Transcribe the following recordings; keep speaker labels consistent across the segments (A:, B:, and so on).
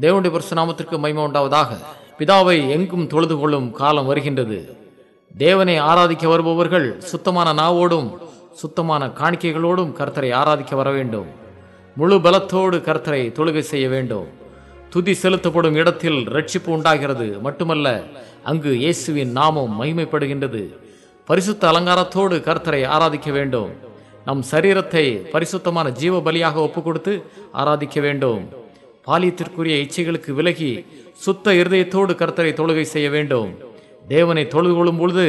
A: தேவனுடைய பரிசுநாமத்திற்கு மய்மை உண்டாவதாக. பிதாவை எங்கும் தொழுது கொள்ளும் காலம் வருகின்றது. தேவனை ஆராதிக்க வருபவர்கள் சுத்தமான நாவோடும் சுத்தமான காணிக்கைகளோடும் கர்த்தரை ஆராதிக்க வர வேண்டும். முழு பலத்தோடு கர்த்தரை தொழுகை செய்ய வேண்டும். துதி செலுத்தப்படும் இடத்தில் ரட்சிப்பு உண்டாகிறது. மட்டுமல்ல அங்கு இயேசுவின் நாமம் மகிமைப்படுகின்றது. பரிசுத்த அலங்காரத்தோடு கர்த்தரை ஆராதிக்க வேண்டும். நம் சரீரத்தை பரிசுத்தமான ஜீவ பலியாக ஒப்புக் கொடுத்து ஆராதிக்க வேண்டும். பாலியத்திற்குரிய இச்சைகளுக்கு விலகி சுத்த இருதயத்தோடு கர்த்தரை தொழுகை செய்ய வேண்டும். தேவனை தொழுது கொள்ளும் பொழுது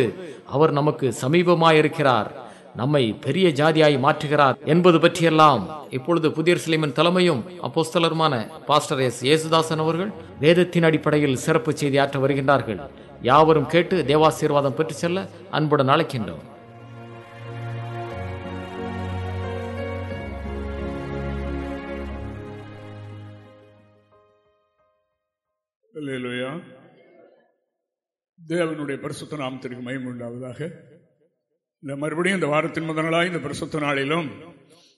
A: அவர் நமக்கு சமீபமாயிருக்கிறார். நம்மை பெரிய ஜாதியாய் மாற்றுகிறார் என்பது பற்றியெல்லாம் இப்பொழுது புதிய சிலைமன் தலைமையும் அப்போஸ்தலருமான பாஸ்டர் எஸ். ஏசுதாசன் அவர்கள் வேதத்தின் அடிப்படையில் சிறப்பு செய்தி ஆற்ற வருகின்றார்கள். யாவரும் கேட்டு தேவாசீர்வாதம் பெற்று செல்ல அன்புடன் அழைக்கின்றோம்.
B: இல்லையா தேவனுடைய பரிசுத்த நாமத்திற்கு மயம் உண்டாவதாக. இந்த மறுபடியும் இந்த வாரத்தின் முதல் நாளாய் இந்த பரிசுத்த நாளிலும்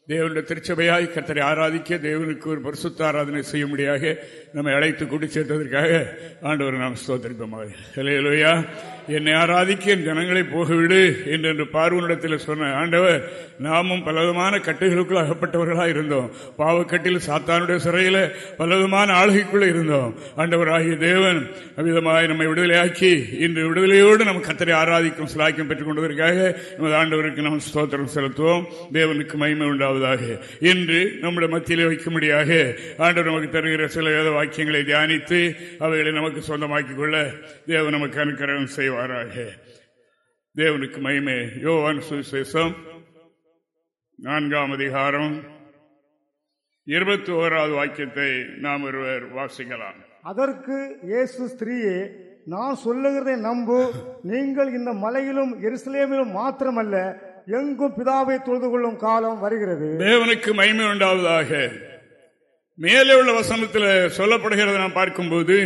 B: தேவனுடைய திருச்சபையாய் கத்தரை ஆராதிக்க தேவனுக்கு ஒரு பரிசுத்த ஆராதனை செய்யும்படியாக நம்மை அழைத்து கூட்டி சேர்த்ததற்காக ஆண்டவர் நாம் ஸ்தோத்திரிப்போமாக. இல்லையா என்னை ஆராதிக்க என் ஜனங்களை போகவிடு என்று பார்வனிடத்தில் சொன்ன ஆண்டவர் நாமும் பலவிதமான கட்டுகளுக்குள் அகப்பட்டவர்களாக இருந்தோம். பாவக்கட்டில் சாத்தானுடைய சிறையில் பலவிதமான ஆளுகைக்குள்ளே இருந்தோம். ஆண்டவராகிய தேவன் அவ்விதமாக நம்மை விடுதலையாக்கி இன்று விடுதலையோடு நம்ம கத்தரை ஆராதிக்கும் சிலாக்கியம் பெற்றுக் கொண்டதற்காக நமது ஆண்டவருக்கு நாம் ஸ்தோத்திரம் செலுத்துவோம். தேவனுக்கு மகிமை உண்டாவதாக. இன்று நம்முடைய மத்தியிலே வைக்கும்படியாக ஆண்டவர் நமக்கு தருகிற சில வேத வாக்கியங்களை தியானித்து அவைகளை நமக்கு சொந்தமாக்கிக் கொள்ள தேவன் நமக்கு அனுக்கிரகம் செய்வாராக தேவனுக்கு மகிமை. யோவான் சுவிசேஷம் நான்காம் அதிகாரம் இருபத்தி ஓராவது வாக்கியத்தை நாம் ஒருவர் வாசிக்கலாம்.
C: அதற்கு இயேசு ஸ்திரீயே நான் சொல்லுகிறதை நம்பு. நீங்கள் இந்த மலையிலும் எருசலேமிலும் மாத்திரமல்ல எங்கும் பிதாவை தொழுது கொள்ளும் காலம் வருகிறது.
B: தேவனுக்கு மகிமை உண்டாவதாக. மேலே உள்ள வசனத்தில் சொல்லப்படுகிறத நாம் பார்க்கும்போது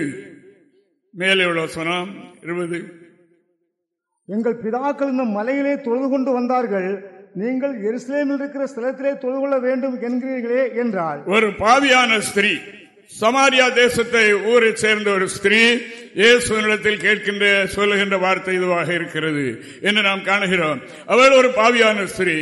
B: மேலே உள்ள வசனம் இருபது
C: எங்கள் பிதாக்கள் இந்த மலையிலே தொழுது கொண்டு வந்தார்கள். நீங்கள் எருசலேமில் இருக்கிற ஸ்தலத்திலே தொழுது கொள்ள வேண்டும் என்கிறீர்களே என்றார்
B: ஒரு பாவியான ஸ்திரீ. சமாரியா தேசத்தை ஊரை சேர்ந்த ஒரு ஸ்திரீ இயேசுவனிடத்தில் கேட்கின்ற சொல்லுகின்ற வார்த்தை இதுவாக இருக்கிறது என்று நாம் காணுகிறோம். அவள் ஒரு பாவியான ஸ்திரீ.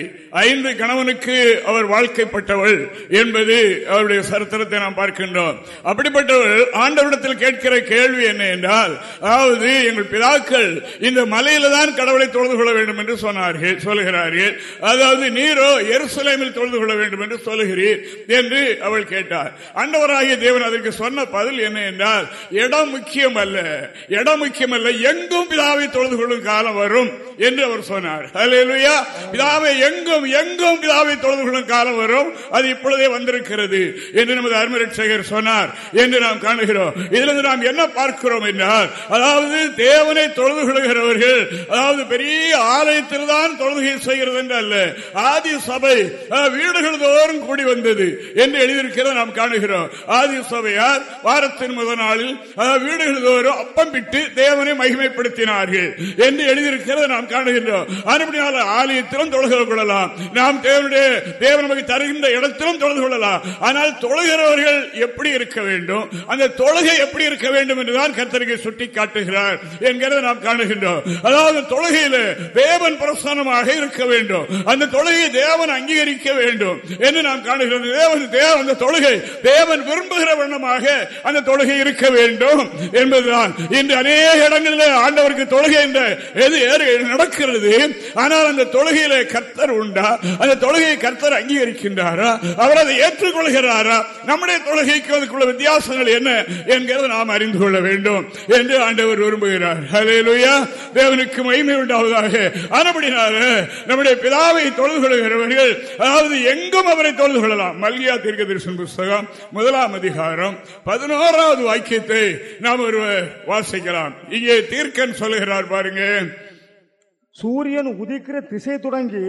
B: ஐந்து கணவனுக்கு அவர் வாழ்க்கைப்பட்டவள் என்பது அவருடைய சரித்திரத்தை நாம் பார்க்கின்றோம். அப்படிப்பட்டவள் ஆண்டவரிடத்தில் கேட்கிற கேள்வி என்ன என்றால் அதாவது எங்கள் பிதாக்கள் இந்த மலையில தான் கடவுளை தொழுது கொள்ள வேண்டும் என்று சொன்னார்கள் சொல்லுகிறார்கள். அதாவது நீரோ எருசலேமில் தொழுது கொள்ள வேண்டும் என்று சொல்லுகிறீர் என்று அவள் கேட்டார். ஆண்டவராகிய தேவன் அதற்கு சொன்ன பதில் என்ன என்றால் இடம் முக்கியம் அல்ல இடம் முக்கியம் அல்ல எங்கும் பிதாவை தொழுது கொள்ளும் காலம் வரும் என்று அவர் சொன்னார். அல்லேலூயா பிதாவை எங்கும் எங்கும் பிதாவை தொழுது கொள்ளும் காலம் வரும். அது இப்பொழுதே வந்திருக்கிறது என்று நமது அருமரட்சகர் சொன்னார். என்று நாம் காணுகிறோம். இதிலிருந்து நாம் என்ன பார்க்கிறோம் என்றால் அதாவது தேவனை தொழுது கொள்கிறவர்கள் அதாவது பெரிய ஆலயத்தில் தான் தொழுகை செய்கிறது என்று அல்ல ஆதி சபை வீடுகள் தோறும் கூடி வந்தது என்று எழுதியிருக்கிறத நாம் காணுகிறோம். ஆதி சபையார் வாரத்தின் முதல் நாளில் அதாவது வீடுகள் தோறும் அப்பம் விட்டு தேவனை மகிமைப்படுத்தினார்கள் என்று எழுதியிருக்கிறது நாம் காணுகின்றோம். அனுப்பினால் ஆலயத்திலும் தொழுது கொள்ளலாம். நாம் தேவனுடைய தேவன் நமக்கு தருகின்ற இடத்திலும் தொழுது கொள்ளலாம். ஆனால் தொழுகிறவர்கள் எப்படி இருக்க வேண்டும்? அந்த தொழுகை எப்படி இருக்க வேண்டும் என்றுதான் கர்த்தருக்கு சுட்டி காட்டுகிறார் என்கிறத நாம் காணுகின்றோம். அதாவது தொழுகையில தேவன் பிரசனமாக இருக்க வேண்டும். அந்த தொழுகை தேவன் அங்கீகரிக்க வேண்டும் என்று நாம் காணுகிறோம். தேவன் தேவன் அந்த தொழுகை தேவன் விரும்புகிற வண்ணமாக அந்த தொழுகை இருக்க வேண்டும் என்பதுதான். இன்று அநேக இடங்களில் ஆண்டவருக்கு தொழுகை என்ற எது நடக்கிறது. ஆனால் அந்த தொழுகையில கர்த்தர் உண்டா? அந்த தொழுகையை கர்த்தர் அங்கீகரிக்கின்றாரா? அவர் அதை ஏற்றுக்கொள்கிறாரா? நம்முடைய தொழுகைக்கு அதுக்குள்ள வித்தியாசங்கள் என்ன என்கிறத நாம் அறிந்து கொள்ள வேண்டும் என்று ஆண்டவர் விரும்புகிறார். ஹalleluya தேவனுக்கு மகிமை உண்டாவதாக. ஆனபடினால நம்முடைய பிதாவை தொழுது கொள்கிறவர்கள் அதாவது எங்கும் அவரை தொழுது கொள்ளலாம். மல்லியா தீர்க்க தரிசன புஸ்தகம் முதலாம் அதிகாரம் பதினோராவது வாக்கியத்தை நாம் ஒருவர் வாசிக்கலாம். இங்கே தீர்க்கன் சொல்லுகிறார் பாருங்க.
C: சூரியன் உதிக்கிற திசை தொடங்கி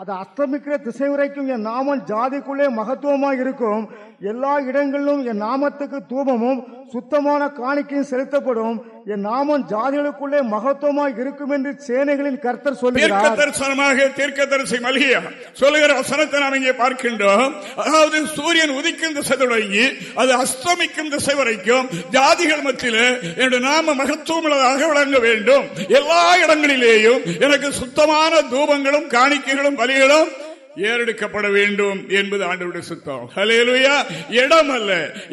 C: அது அஸ்தமிக்கிற திசை வரைக்கும் என் நாமம் ஜாதிக்குள்ளே மகத்துவமாக இருக்கும். எல்லா இடங்களிலும் என் நாமத்துக்கு தூபமும் சுத்தமான காணிக்கையும் செலுத்தப்படும். என் நாமம் ஜாதிகளுக்குள்ளே மகத்துவமாய் இருக்கும் என்று சேனைகளின் கர்த்தர் சொல்லுகிறார்
B: தரிசனமாக தீர்க்க தரிசி மல்கியா சொல்லுகிற வசனத்தை நாம் இங்கே பார்க்கின்றோம். அதாவது சூரியன் உதிக்கும் திசை தொடங்கி அது அஸ்தமிக்கும் திசை வரைக்கும் ஜாதிகள் மத்தியில் என்னுடைய நாம மகத்துவம் உள்ளதாக விளங்க வேண்டும். எல்லா இடங்களிலேயும் எனக்கு சுத்தமான தூபங்களும் காணிக்கைகளும் பலிகளும் ஏறெடுக்கப்பட வேண்டும் என்பது ஆண்டவருடைய சுத்தம். ஹலேலுயா இடம் அல்ல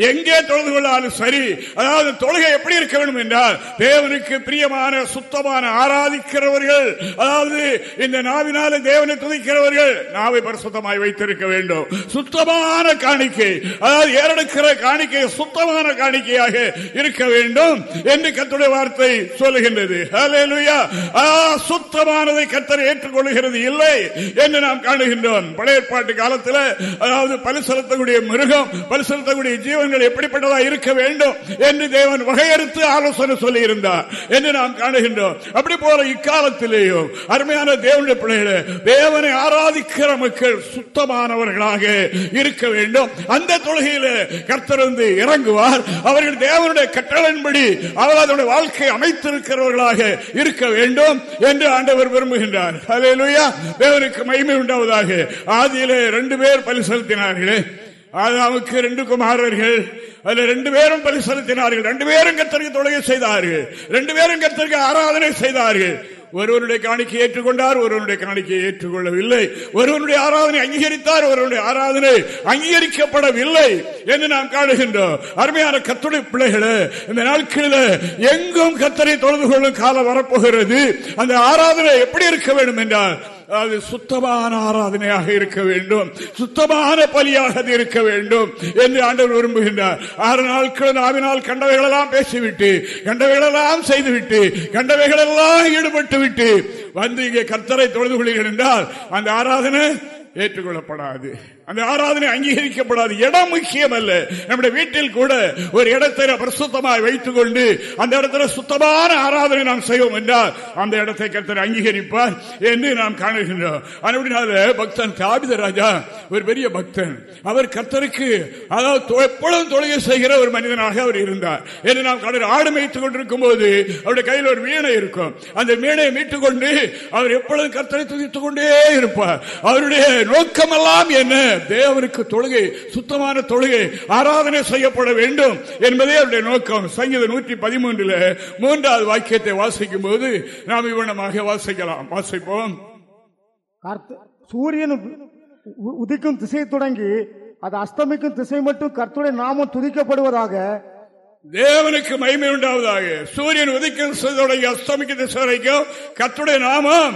B: எங்கே தொழுது கொள்ளாலும் சரி. அதாவது தொழுகை எப்படி இருக்க வேண்டும் என்றால் தேவனுக்கு பிரியமான சுத்தமான ஆராதிக்கிறவர்கள் அதாவது இந்த நாவினால தேவனை துதிக்கிறவர்கள் நாவை பரிசுத்தமாய் வைத்திருக்க வேண்டும். சுத்தமான காணிக்கை அதாவது ஏறெடுக்கிற காணிக்கை சுத்தமான காணிக்கையாக இருக்க வேண்டும் என்று கத்துடைய வார்த்தை சொல்லுகின்றது. ஹலேலுயா சுத்தமானதை கத்தர் ஏற்றுக்கொள்கிறது இல்லை என்று நாம் காணுகின்றோம். பழைய ஏற்பாட்டு காலத்தில் அதாவது பலி செலுத்தக்கூடிய மிருகம் பலி செலுத்தக்கூடிய ஜீவன்கள் எப்படிப்பட்டதா இருக்க வேண்டும் என்று தேவன் வகையறுத்து ஆலோசனை சொல்லி இருந்தார் என்று நாம் காணுகின்றோம். அப்படி போல இக்காலத்திலேயும் அருமையான தேவனுடைய பிள்ளைகளே தேவனை ஆராதிக்கிற மக்கள் சுத்தமானவர்களாக இருக்க வேண்டும். அந்த தொழுகையில கர்த்தர் வந்து இறங்குவார். அவர்கள் தேவனுடைய கட்டளின்படி அவர் அதனுடைய வாழ்க்கை அமைத்திருக்கிறவர்களாக இருக்க வேண்டும் என்று ஆண்டவர் விரும்புகின்றார். ஹalleluya தேவனுக்கு மகிமை உண்டாவதாக. ஆதியிலே ரெண்டு பேர் பலி செலுத்தினார்களே. ஆதாவுக்கு ரெண்டு குமாரர்கள் அதுல ரெண்டு பேரும் பலி செலுத்தினார்கள். ரெண்டு பேரும் கத்தருக்கு தொழுகை செய்தார்கள். ரெண்டு பேரும் கத்தருக்கு ஆராதனை செய்தார்கள். ஒருவருடைய காணிக்கை ஏற்றுக்கொண்டார் ஒருவருடைய காணிக்கையை ஏற்றுக்கொள்ளவில்லை. ஒருவருடைய ஆராதனை அங்கீகரித்தார் ஒருவருடைய ஆராதனை அங்கீகரிக்கப்படவில்லை என்று நாம் காணுகின்றோம். அருமையான கத்துடைய பிள்ளைகளே இந்த நாட்களில் எங்கும் கத்தரை தொழுது கொள்ளும் காலம் வரப்போகிறது. அந்த ஆராதனை எப்படி இருக்க வேண்டும் என்றால் அது சுத்தமான ஆராதனையாக இருக்க வேண்டும். சுத்தமான பலியாக அது இருக்க வேண்டும் என்று ஆண்டவர் விரும்புகின்றார். ஆறு நாட்கள் நாவினால் கண்டவைகளெல்லாம் பேசிவிட்டு கண்டவைகளெல்லாம் செய்துவிட்டு கண்டவைகளெல்லாம் ஈடுபட்டு விட்டு வந்து இங்கே கர்த்தரை தொழுது கொள்கிறேன் என்றால் அந்த ஆராதனை ஏற்றுக்கொள்ளப்படாது. அந்த ஆராதனை அங்கீகரிக்கப்படாது. இடம் முக்கியம் அல்ல நம்முடைய வீட்டில் கூட ஒரு இடத்தை பிரசுத்தமாக வைத்துக் கொண்டு அந்த இடத்துல சுத்தமான ஆராதனை நாம் செய்வோம் என்றால் அந்த இடத்தை கருத்தர் அங்கீகரிப்பார் என்று நாம் காணுகின்றோம். அப்படினால பக்தன் காபித ராஜா ஒரு பெரிய பக்தன். அவர் கர்த்தருக்கு அதாவது தொ- எப்பொழுதும் தொழுகை செய்கிற ஒரு மனிதனாக அவர் இருந்தார். என்று நாம் கடல் ஆடு மேய்த்துக் கொண்டிருக்கும் போது அவருடைய கையில் ஒரு வீணை இருக்கும். அந்த வீணையை மீட்டுக் கொண்டு அவர் எப்பொழுதும் கர்த்தரை துதித்துக் கொண்டே இருப்பார். அவருடைய நோக்கமெல்லாம் என்ன? தேவனுக்கு தொழுகை சுத்தமான தொழுகை ஆராதனை செய்யப்பட வேண்டும் என்பதே அவருடைய நோக்கம். சங்கீத நூற்றி பதிமூன்றுல மூன்றாவது வாக்கியத்தை வாசிக்கும் போது நாம் இவ்வளமாக வாசிக்கலாம். வாசிப்போம்.
C: சூரியன் உதிக்கும் திசை தொடங்கி அது அஸ்தமிக்கும் திசை மட்டும் கர்த்தருடைய நாமம் துதிக்கப்படுவதாக.
B: தேவனுக்கு மகிமை உண்டாவதாக. சூரியன் உதிக்கும் தொடங்கி அஸ்தமிக்கும் திசை வரைக்கும் கர்த்தருடைய நாமம்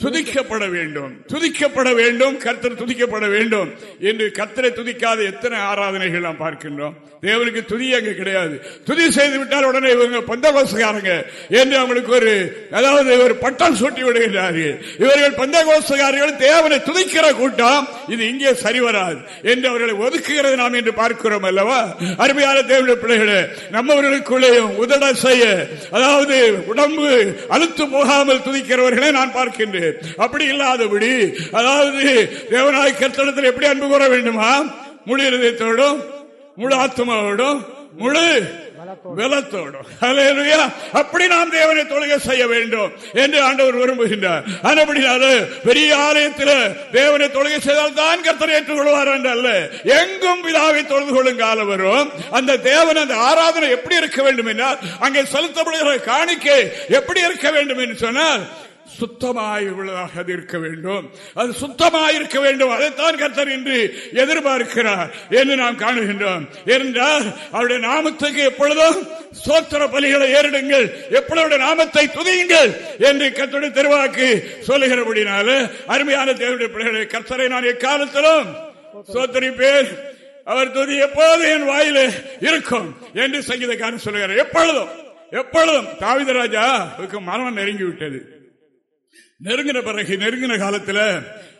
B: துதிக்கப்பட வேண்டும். துதிக்கப்பட வேண்டும். கர்த்தர் துதிக்கப்பட வேண்டும். என்று கர்த்தரை துதிக்காத எத்தனை ஆராதனைகள் நாம் பார்க்கின்றோம். தேவனுக்கு துதி அங்கு கிடையாது. துதி செய்து விட்டால் உடனே இவங்க பந்தகோசகாரங்க என்று அவங்களுக்கு ஒரு அதாவது ஒரு பட்டம் சூட்டி விடுகிறார்கள் இவர்கள் பந்தகோசகாரிகள் தேவனை துதிக்கிற கூட்டம் இது இங்கே சரி வராது என்று அவர்களை ஒதுக்குகிறது நாம் என்று பார்க்கிறோம் அல்லவா? அருமையான தேவனுடைய பிள்ளைகளே நம்மவர்களுக்குள்ளேயும் உதட செய்ய அதாவது உடம்பு அழுத்து போகாமல் துதிக்கிறவர்களை நான் பார்க்கின்றேன். அப்படி இல்லாதபடி அதாவது தேவனாய் கர்த்தனத்தில் எப்படி அன்பு கூற வேண்டுமா? முழு இருதயத்தோடும் முழு ஆத்மாவோடும் முழு பலத்தோடும். அப்படி நாம் தேவனை தொழுகை செய்ய வேண்டும் என்று ஆண்டவர் விரும்புகின்றார். அதுபடினால பெரிய ஆலயத்தில் தேவனை தொழுகை செய்தால் தான் கர்த்தனை ஏற்றுக்கொள்வார் என்று அல்ல. எங்கும் விழாவை தொழுது கொள்ளும் காலம் வரும். அந்த தேவன் அந்த ஆராதனை எப்படி இருக்க வேண்டும் என்றால் அங்கே செலுத்தப்படுகிற காணிக்கை எப்படி இருக்க வேண்டும் என்று சொன்னால் சுத்தமாய் உள்ளதாக அது இருக்க வேண்டும். அது சுத்தமாய் இருக்க வேண்டும். அதைத்தான் கர்த்தர் இன்று எதிர்பார்க்கிறார் என்று நாம் காணுகின்றோம். என்றால் அவருடைய நாமத்துக்கு எப்பொழுதும் சோத்திர பலிகளை ஏறிடுங்கள். எப்பொழுது நாமத்தை துதியுங்கள் என்று கர்த்தருடைய திருவாக்கு சொல்லுகிறபடினால அருமையான தேவனுடைய பிள்ளைகளை கர்த்தரை நான் எக்காலத்திலும் சோத்தரிப்பேன். அவர் துதி எப்போது என் வாயில இருக்கும் என்று சங்கீதக்காரன் சொல்லுகிறார். எப்பொழுதும் எப்பொழுதும். தாவிதராஜா மனம் நெருங்கி விட்டது நெருங்கின பிறகு நெருங்கின காலத்துல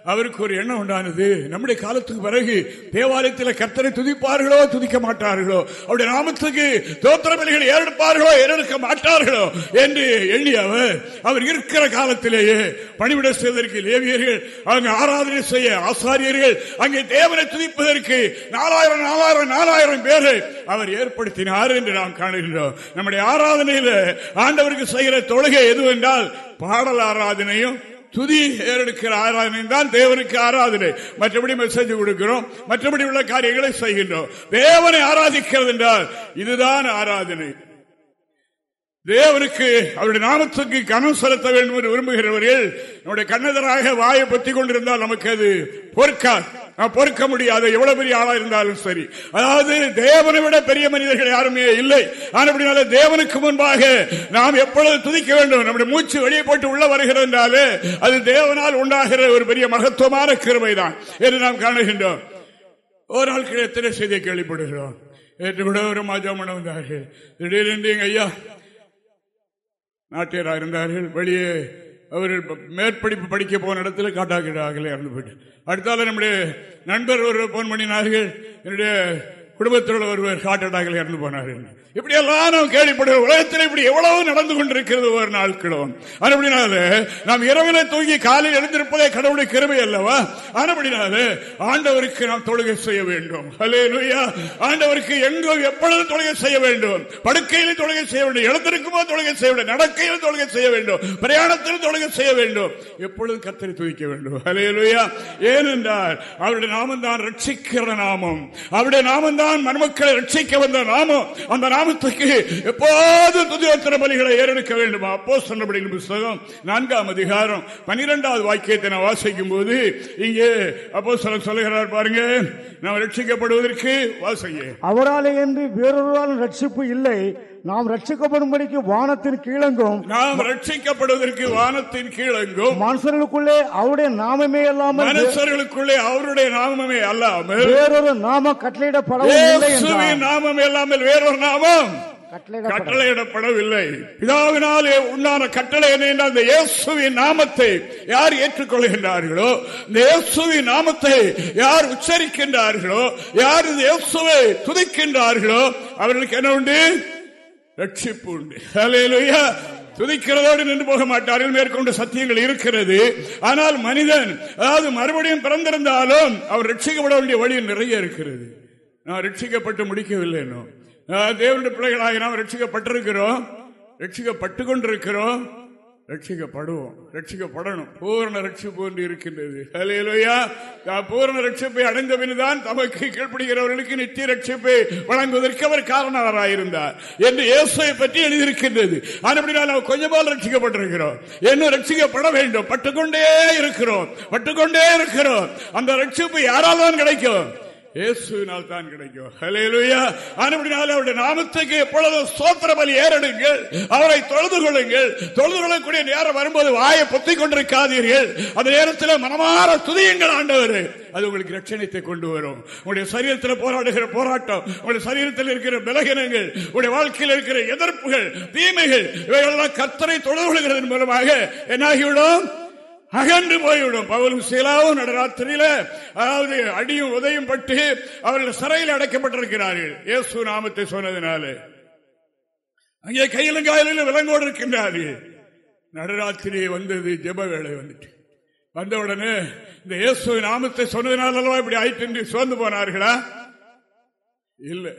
B: அவருக்கு ஒரு எண்ணம் உண்டானது. நம்முடைய காலத்துக்கு பிறகு தேவாலயத்தில் கர்த்தரை துதிப்பார்களோ துதிக்க மாட்டார்களோ? அவருடைய நாமத்துக்கு தோத்திர பலிகளை ஏறெடுப்பார்களோ ஏறெடுக்க மாட்டார்களோ? என்று எண்ணி அவர் அவர் இருக்கிற காலத்திலேயே பணிவிட செய்வதற்கு லேவியர்கள் அவங்க ஆராதனை செய்ய ஆசாரியர்கள் அங்கே தேவனை துதிப்பதற்கு நாலாயிரம் நாலாயிரம் நாலாயிரம் பேரை அவர் ஏற்படுத்தினார் என்று நாம் காணுகின்றோம். நம்முடைய ஆராதனையில் ஆண்டவருக்கு செய்கிற தொழுகை எதுவென்றால் பாடல் ஆராதனையும் துதி ஏறெடுக்கிற ஆராதனை தான் தேவனுக்கு ஆராதனை. மற்றபடி மெசேஜ் கொடுக்கிறோம். மற்றபடி உள்ள காரியங்களை செய்கின்றோம். தேவனை ஆராதிக்கிறது என்றால் இதுதான் ஆராதனை. தேவனுக்கு அவருடைய நாமத்துக்கு கனம் செலுத்த வேண்டும் என்று விரும்புகிறவர்கள் நம்முடைய கண்ணதராக வாயை பற்றி கொண்டிருந்தால் நமக்கு அது பொறுக்காது. நான் பொறுக்க முடியாது எவ்வளவு பெரிய ஆளா இருந்தாலும் சரி. அதாவது தேவனை விட பெரிய மனிதர்கள் யாருமே இல்லை. ஆனால் தேவனுக்கு முன்பாக நாம் எப்பொழுது துதிக்க வேண்டும்? நம்முடைய மூச்சு வெளியே போட்டு உள்ள வருகிறது என்றாலே அது தேவனால் உண்டாகிற ஒரு பெரிய மகத்துவமான கிருமைதான் என்று நாம் காணுகின்றோம். ஒரு நாள் எத்தனை செய்தியை கேள்விப்படுகிறோம்? நேற்று விட ஒரு மாஜாமணம் வந்தார்கள். திடீரென்று எங்க ஐயா நாட்டியராக இருந்தார்கள் வெளியே அவர்கள் மேற்படிப்பு படிக்க போன இடத்துல காட்டாக்கிறார்களே இறந்து போயிட்டு அடுத்தால நம்முடைய நண்பர் ஒருவர் போன் பண்ணினார்கள் என்னுடைய குடும்பத்தில் ஒருவர் ஹார்ட் அட்டாக்ல இறந்து போனார்கள் இப்படி எல்லாம் நாம் கேள்விப்படுகிற உலகத்தில் இப்படி எவ்வளவு நடந்து கொண்டிருக்கிறது ஒரு நாட்களும் அப்படினால நாம் இரவில தூங்கி காலையில் எழுந்திருப்பதே கடவுளுடைய கிருமை அல்லவா? ஆனபடினால ஆண்டவருக்கு நாம் தொழுகை செய்ய வேண்டும். ஹலே லூயா ஆண்டவருக்கு எங்கும் எப்பொழுதும் தொழுகை செய்ய வேண்டும். படுக்கையில் தொழுகை செய்ய வேண்டும். எழுந்திருக்குமோ தொழுகை செய்ய வேண்டும். நடக்கையில் தொழுகை செய்ய வேண்டும். பிரயாணத்தில் தொழுகை செய்ய வேண்டும். எப்பொழுதும் கத்தரி தூக்க வேண்டும். ஹலே லூயா ஏனென்றால் அவருடைய நாமம் தான் ரட்சிக்கிற நாமம். அவருடைய நாமம் தான் மருமக்களை ரட்சிக்க வந்த நாமம். அந்த நாமம் நாமத்துக்கு எப்போது துதியோத்திர பலிகளை ஏறெடுக்க வேண்டுமா. அப்போ சொன்னபடி புஸ்தகம் நான்காம் அதிகாரம் பனிரெண்டாவது வாக்கியத்தை நான் வாசிக்கும் போது இங்கே அப்போ சொல்ல சொல்லுகிறார் பாருங்க நாம் ரட்சிக்கப்படுவதற்கு வாசிங்க
C: அவராலே என்று வேறொருவரால் ரட்சிப்பு இல்லை நாம் ரட்சிக்கப்படும்படிக்கு வானத்தின் கீழங்கும்.
B: நாம் ரட்சிக்கப்படுவதற்கு வானத்தின் கீழங்கும்.
C: மனுஷர்களுக்குள்ளே அவருடைய நாமமே அல்லாமல்
B: மனுஷர்களுக்குள்ளே அவருடைய நாமமே அல்லாமல்
C: வேறொரு நாம கட்டளையிடப்படவில்லை
B: நாமம் இல்லாமல் வேறொரு நாமம் கட்டளையிடப்படவில்லை. பிதாவினாலே உண்டான கட்டளை என்ன அந்த இயேசுவின் நாமத்தை யார் ஏற்றுக்கொள்கின்றார்களோ இந்த இயேசுவின் நாமத்தை யார் உச்சரிக்கின்றார்களோ யார் இந்த இயேசுவை துதிக்கின்றார்களோ அவர்களுக்கு என்ன உண்டு? ரட்சிப்பு உண்டு துதிக்கிறதோடு நின்று போக மாட்டார்கள் மேற்கொண்டு சத்தியங்கள் இருக்கிறது. ஆனால் மனிதன் அதாவது மறுபடியும் பிறந்திருந்தாலும் அவர் ரட்சிக்கப்பட வேண்டிய வழி நிறைய இருக்கிறது. நான் ரட்சிக்கப்பட்டு முடிக்கவில்லை தேவனுடைய பிள்ளைகளாக நாம் ரட்சிக்கப்பட்டிருக்கிறோம். ரட்சிக்கப்பட்டு கொண்டிருக்கிறோம். ரட்சிக்கப்படுவோம். ரட்சிக்கப்படணும். பூர்ண ரட்சிப்பு ஒன்று இருக்கின்றது. அலையிலோயா பூர்ண ரட்சிப்பை அடைந்த பின்தான் தமக்கு கீழ்ப்படுகிறவர்களுக்கு நித்திய ரட்சிப்பை வழங்குவதற்கு அவர் காரணவராயிருந்தார் என்று இயேசுவை பற்றி எழுதியிருக்கின்றது. அதுபடினால் அவர் கொஞ்சமால் ரட்சிக்கப்பட்டிருக்கிறோம். இன்னும் ரட்சிக்கப்பட வேண்டும். பட்டுக்கொண்டே இருக்கிறோம். பட்டுக்கொண்டே இருக்கிறோம். அந்த ரட்சிப்பு யாரால் தான் கிடைக்கும்? இயேசுவினால் தான் கிடைக்கும் அவருடைய நாமத்துக்கு எப்பொழுதும் சோத்திர பலி ஏறடுங்கள். அவரை தொழுது கொள்ளுங்கள். தொழுது கொள்ளக்கூடிய நேரம் வரும்போது வாயை பொத்திக் கொண்டிருக்காதீர்கள். அந்த நேரத்தில் மனமாற துதியுங்கள் ஆண்டவர். அது உங்களுக்கு ரட்சணத்தை கொண்டு வரும். உங்களுடைய சரீரத்தில் போராடுகிற போராட்டம் உங்களுடைய சரீரத்தில் இருக்கிற பலகீனங்கள் உங்களுடைய வாழ்க்கையில் இருக்கிற எதிர்ப்புகள் தீமைகள் இவைகளெல்லாம் கத்தரை தொழுது கொள்கிறதன் மூலமாக என்னாகிவிடும்? அகன்று போய்விடும். பவுலும் சீலாவும் நடராத்திரியில அதாவது அடியும் உதயம் பட்டு அவர்கள் சிறையில் அடைக்கப்பட்டிருக்கிறார்கள். இயேசு நாமத்தை சொன்னதினாலே. அங்கே கையிலும் காயிலும் விலங்கோடு இருக்கின்றார்கள். நடராத்திரி வந்தது ஜெப வேலை வந்துட்டு. வந்தவுடனே இந்த இயேசு நாமத்தை சொன்னதுனால இப்படி ஆயிட்டு சோர்ந்து போனார்களா? இல்ல.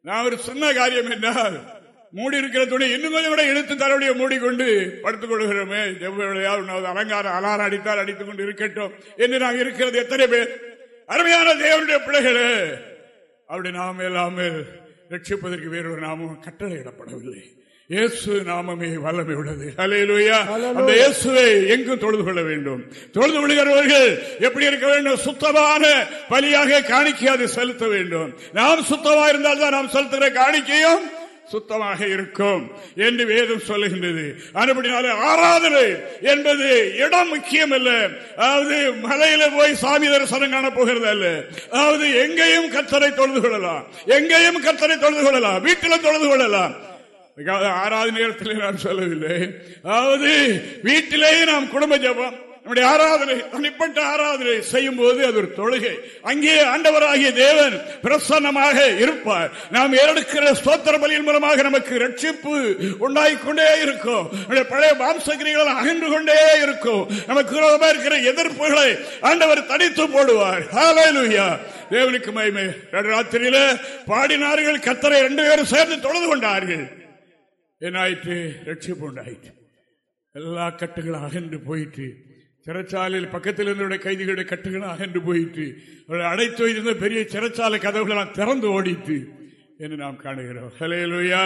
B: நான் ஒரு சொன்ன காரியம் என்றால் மூடி இருக்கிற துணி இன்னும் கொஞ்சம் கூட இழுத்து தலைவலியை மூடிக்கொண்டு படுத்துக் கொள்கிறோமே எவ்வளவு அலங்காரம் அலாரம் அடித்தால் அடித்துக் கொண்டு இருக்கட்டும் என்று நாங்கள் இருக்கிறது எத்தனை பேர்? அருமையான தேவனுடைய பிள்ளைகளே அப்படி நாம் இல்லாமல் ரட்சிப்பதற்கு வேறொரு நாமம் கட்டளையிடப்படவில்லை. இயேசு நாமமே வல்லமை உள்ளது. அலையிலுயா அந்த இயேசுவை எங்கும் தொழுது கொள்ள வேண்டும். தொழுது கொள்கிறவர்கள் எப்படி இருக்க வேண்டும்? சுத்தமான பலியாக காணிக்கையாது செலுத்த வேண்டும். நாம் சுத்தமாக இருந்தால் தான் நாம் செலுத்துகிற காணிக்கையும் சுத்தமாக இருக்கும் என்று வேதம் சொல்லுகின்றது. அதுபடினாலே ஆராதனை என்பது இடம் முக்கியம் அல்ல அதாவது மலையில போய் சாமி தரிசனம் காண போகிறது அல்ல. அதாவது எங்கேயும் கத்தரை தொழுது கொள்ளலாம். எங்கேயும் கத்தரை தொழுது கொள்ளலாம். வீட்டில் தொழுது கொள்ளலாம். ஆறாவது நேரத்தில் நான் சொல்லவில்லை. அதாவது வீட்டிலேயே நாம் குடும்ப ஜபம் நம்முடைய ஆராதனை தனிப்பட்ட ஆராதனை செய்யும் போது அது ஒரு தொழுகை. அங்கே ஆண்டவராகிய தேவன் பிரசன்னமாக இருப்பார். நாம் ஏறெடுக்கிற ஸ்தோத்திர பலியின் மூலமாக நமக்கு ரட்சிப்பு உண்டாகிக்கொண்டே இருக்கும். பழைய மாம்சகிரிகள் அகன்று கொண்டே இருக்கும். நமக்கு விரோதமாக இருக்கிற எதிர்ப்புகளை ஆண்டவர் தடித்து போடுவார். தேவனுக்கு மயமே ராத்திரியில பாடினார்கள் கத்தரை ரெண்டு பேரும் சேர்ந்து தொழுது கொண்டார்கள். என்னாயிற்று ரட்சிப்பு உண்டாயிற்று. எல்லா கட்டுகளும் அகன்று போயிட்டு சிறைச்சாலையில் பக்கத்தில் இருந்த கைதிகளுடைய கட்டுகளும் அகன்று போயிட்டு அவர்கள் அடைத்து வைத்திருந்த பெரிய சிறைச்சாலை கதவுகளெல்லாம் திறந்து ஓடிட்டு என்று நாம் காணுகிறோம். ஹலேலுயா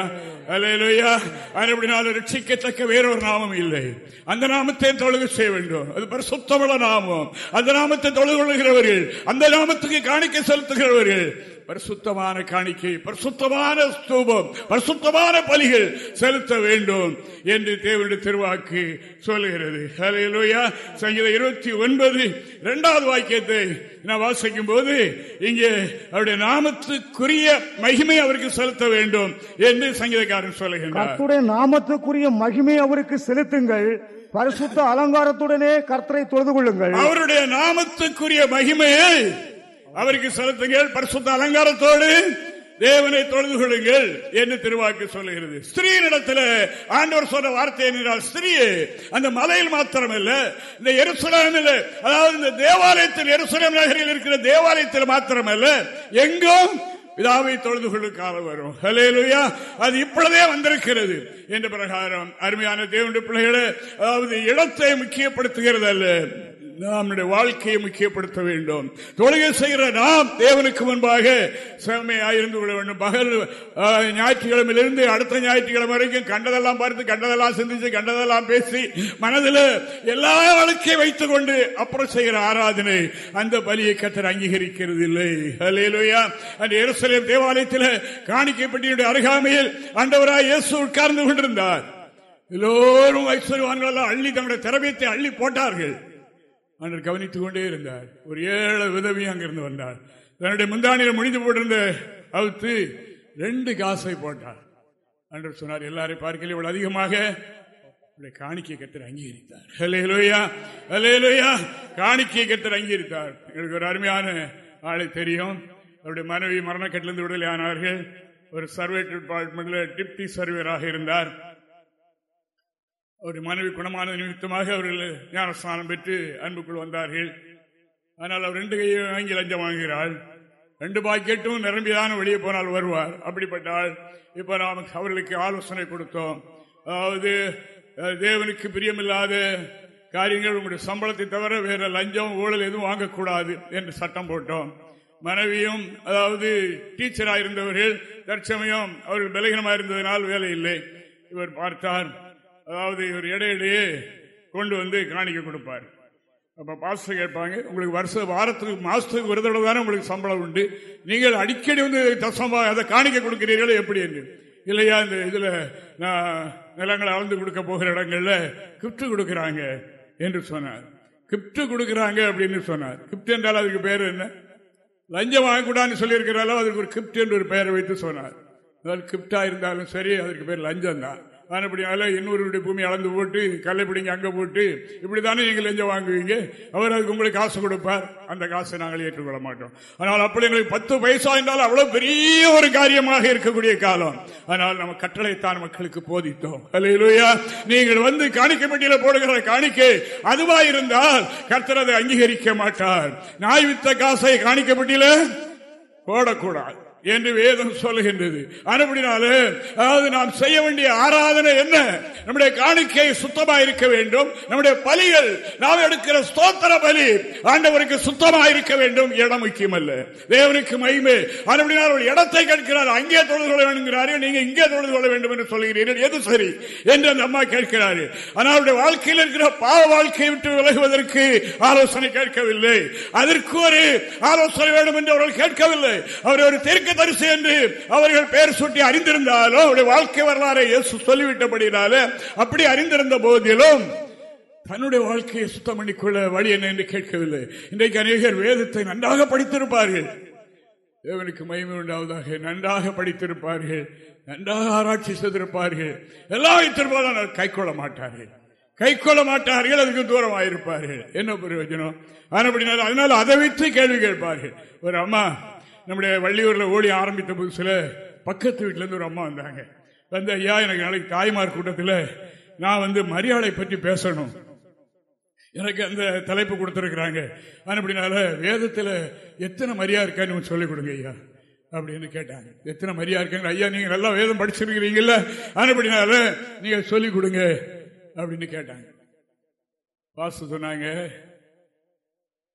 B: ஹலேலுயா அப்படினாலும் ரட்சிக்கத்தக்க வேறொரு நாமம் இல்லை. அந்த நாமத்தை தொழுகு செய்ய வேண்டும். அது பரிசுத்தமுள்ள நாமம். அந்த நாமத்தை தொழுது கொள்கிறவர்கள் அந்த நாமத்துக்கு காணிக்க செலுத்துகிறவர்கள் பரிசுத்தமான காணிக்கை பரிசுத்தமான ஸ்தூபம் பரிசுத்தமான பலிகள் செலுத்த வேண்டும் என்று தேவனுடைய திருவாக்கு சொல்லுகிறது. சங்கீத இருபத்தி ஒன்பது இரண்டாவது வாக்கியத்தை நான் வாசிக்கும் போது இங்கே அவருடைய நாமத்துக்குரிய மகிமை அவருக்கு செலுத்த வேண்டும் என்று சங்கீதக்காரன் சொல்லுகின்றார்.
C: நாமத்துக்குரிய மகிமை அவருக்கு செலுத்துங்கள். பரிசுத்த அலங்காரத்துடனே கர்த்தரை தொழுது கொள்ளுங்கள்.
B: அவருடைய நாமத்துக்குரிய மகிமையை அவருக்கு செலுத்துங்கள் பரிசுத்த அலங்காரத்தோடு தேவனை தொழுது கொள்ளுங்கள் என்று திருவாக்கு சொல்லுகிறது. ஸ்திரீனிடத்தில் ஆண்டவர் சொன்ன வார்த்தை என்றால் ஸ்திரீயே அந்த மலையில் மாத்திரமல்ல இந்த எருசலேமில் அதாவது இந்த தேவாலயத்தில் எருசலேம் நகரில் இருக்கிற தேவாலயத்தில் மாத்திரமல்ல எங்கும் பிதாவை தொழுது கொள்ள காலம் வரும். ஹலேலுயா அது இப்பொழுதே வந்திருக்கிறது. என்ற பிரகாரம் அருமையான தேவனுடைய பிள்ளைகளை அதாவது இடத்தை முக்கியப்படுத்துகிறது அல்ல. நம்முடைய வாழ்க்கையை முக்கியப்படுத்த வேண்டும். தொழுகை செய்கிற நாம் தேவனுக்கு முன்பாக செம்மையாயிருந்து கொள்ள வேண்டும். பகல் ஞாயிற்றுக்கிழமையிலிருந்து அடுத்த ஞாயிற்றுக்கிழமை வரைக்கும் கண்டதெல்லாம் பார்த்து கண்டதெல்லாம் சிந்திச்சு கண்டதெல்லாம் பேசி மனதில் எல்லா வாழ்க்கையை வைத்துக் கொண்டு அப்புறம் செய்கிற ஆராதனை அந்த பலியை கத்தர் அங்கீகரிக்கிறது இல்லை அலையிலோயா அந்த எருசலேம் தேவாலயத்தில் காணிக்கப்பட்டியுடைய அருகாமையில் அண்டவராய் இயேசு உட்கார்ந்து கொண்டிருந்தார். எல்லோரும் ஐஸ்வர்வான்கள் அள்ளி தங்களுடைய திறமையத்தை அள்ளி போட்டார்கள். அன்று கவனித்துக் கொண்டே இருந்தார். ஒரு ஏழு விதவி அங்கிருந்து வந்தார். தன்னுடைய முந்தானியில் முடிந்து போட்டிருந்த அவுத்து ரெண்டு காசை போட்டார். அன்று சொன்னார் எல்லாரையும் பார்க்கல இவ்வளவு அதிகமாக? காணிக்கை கத்தர் அங்கீகரித்தார். ஹலேலோயா ஹலேலோயா காணிக்கை கத்தர் அங்கீகரித்தார். எங்களுக்கு ஒரு அருமையான ஆளை தெரியும். அவருடைய மனைவி மரணக்கட்டிலிருந்து விடுதலை ஆனார்கள் ஒரு சர்வே டிபார்ட்மெண்ட்ல டிப்டி சர்வேராக இருந்தார். அவருடைய மனைவி குணமான நிமித்தமாக அவர்கள் ஞானஸ்தானம் பெற்று அன்புக்குள் வந்தார்கள். ஆனால் அவர் ரெண்டு கையை வாங்கி லஞ்சம் வாங்குகிறாள் ரெண்டு பாக்கெட்டும் நிரம்பிதான் வெளியே போனால் வருவார். அப்படிப்பட்டால் இப்போ நாம் அவர்களுக்கு ஆலோசனை கொடுத்தோம். அதாவது தேவனுக்கு பிரியமில்லாத காரியங்கள் உங்களுடைய சம்பளத்தை தவிர வேற லஞ்சம் ஊழல் எதுவும் வாங்கக்கூடாது என்று சட்டம் போட்டோம். மனைவியும் அதாவது டீச்சராக இருந்தவர்கள் தற்சமயம் அவர்கள் பலகீனமாக இருந்ததனால் வேலை இல்லை. இவர் பார்த்தார் அதாவது இவர் இடையிலேயே கொண்டு வந்து காணிக்க கொடுப்பார். அப்போ பாஸ்டர் கேட்பாங்க உங்களுக்கு வருஷ வாரத்துக்கு மாசத்துக்கு ஒரு தடவை தானே உங்களுக்கு சம்பளம் உண்டு? நீங்கள் அடிக்கடி வந்து தசமா அதை காணிக்க கொடுக்கிறீர்கள் எப்படி என்று? இல்லையா இந்த இதில் நான் நிலங்களை அளந்து கொடுக்க போகிற இடங்களில் கிஃப்ட் கொடுக்குறாங்க என்று சொன்னார். கிப்ட் கொடுக்குறாங்க அப்படின்னு சொன்னார். கிப்ட் என்றால் அதுக்கு பேர் என்ன? லஞ்சம் வாங்கக்கூடாதுன்னு சொல்லியிருக்கிறாலும் அதுக்கு ஒரு கிப்ட் என்று ஒரு பெயரை வைத்து சொன்னார். அதாவது கிப்டா இருந்தாலும் சரி அதுக்கு பேர் லஞ்சம் தான் அதனால இன்னொருடைய பூமி அளந்து போட்டு கல்லை பிடிங்க அங்கே போட்டு இப்படித்தானே நீங்கள் லஞ்சம் வாங்குவீங்க? அவர் அதுக்கு உங்களுக்கு காசு கொடுப்பார். அந்த காசை நாங்கள் ஏற்றுக்கொள்ள மாட்டோம். ஆனால் அப்படி எங்களுக்கு பத்து பைசா என்றால் அவ்வளவு பெரிய ஒரு காரியமாக இருக்கக்கூடிய காலம். ஆனால் நம்ம கட்டளைத்தான் மக்களுக்கு போதித்தோம். அல்லையா நீங்கள் வந்து காணிக்கப்பட்டியல போடுகிற காணிக்கை அதுவா இருந்தால் கர்த்தர் அதை அங்கீகரிக்க மாட்டார். நாய் வித்த காசை காணிக்கப்பட்டியல போடக்கூடாது. என்று வேதம் சொல்லுகின்றது. அப்படினாலே அதாவது நாம் செய்ய வேண்டிய ஆராதனை என்ன? நம்முடைய காணிக்கை சுத்தமா இருக்க வேண்டும். நம்முடைய பலிகள் நாம் எடுக்கிற ஸ்தோத்திர பலி ஆண்டவருக்கு சுத்தமா இருக்க வேண்டும். இடம் முக்கியம் அல்ல தேவனுக்கு மகிமை. அப்படினால் ஒரு இடத்தை கேட்கிறார். அங்கே தொழுது கொள்ள வேண்டுங்கிறாரு நீங்க இங்கே தொழுது கொள்ள வேண்டும் என்று சொல்கிறீர்கள் எது சரி? என்று அந்த அம்மா கேட்கிறாரு. ஆனால் அவருடைய வாழ்க்கையில் இருக்கிற பாவ வாழ்க்கையை விட்டு விலகுவதற்கு ஆலோசனை கேட்கவில்லை. அதற்கு ஒரு ஆலோசனை வேண்டும் என்று அவர்கள் கேட்கவில்லை. அவர் ஒரு தெற்கு தீர்க்க தரிசி என்று அவர்கள் பெயர் சுட்டி அறிந்திருந்தாலும் அவருடைய வாழ்க்கை வரலாறு சொல்லிவிட்டபடினால அப்படி அறிந்திருந்த போதிலும் தன்னுடைய வாழ்க்கையை சுத்தம் பண்ணிக்கொள்ள வழி என்ன என்று கேட்கவில்லை. இன்றைக்கு அநேகர் வேதத்தை நன்றாக படித்திருப்பார்கள். தேவனுக்கு மகிமை உண்டாவதாக நன்றாக படித்திருப்பார்கள். நன்றாக ஆராய்ச்சி செய்திருப்பார்கள். எல்லாம் வைத்திருப்பார்கள் கை கொள்ள மாட்டார்கள். கை கொள்ள மாட்டார்கள் அதுக்கு தூரமாயிருப்பார்கள். என்ன பிரயோஜனம்? ஆனப்படினால அதனால அதை வைத்து கேள்வி கேட்பார்கள். ஒரு அம்மா நம்முடைய வள்ளியூரில் ஓடி ஆரம்பித்த புதுசில் பக்கத்து வீட்டிலேருந்து ஒரு அம்மா வந்தாங்க. வந்து ஐயா எனக்கு நாளைக்கு தாய்மார் கூட்டத்தில் நான் வந்து மரியாதை பற்றி பேசணும். எனக்கு அந்த தலைப்பு கொடுத்துருக்குறாங்க. அப்படினால வேதத்தில் எத்தனை மரியாதை இருக்கான்னு சொல்லிக் கொடுங்க ஐயா அப்படின்னு கேட்டாங்க. எத்தனை மரியாதை இருக்காங்க? ஐயா நீங்கள் நல்லா வேதம் படிச்சிருக்கிறீங்கல்ல அப்படினால நீங்கள் சொல்லிக் கொடுங்க அப்படின்னு கேட்டாங்க. வாசு சொன்னாங்க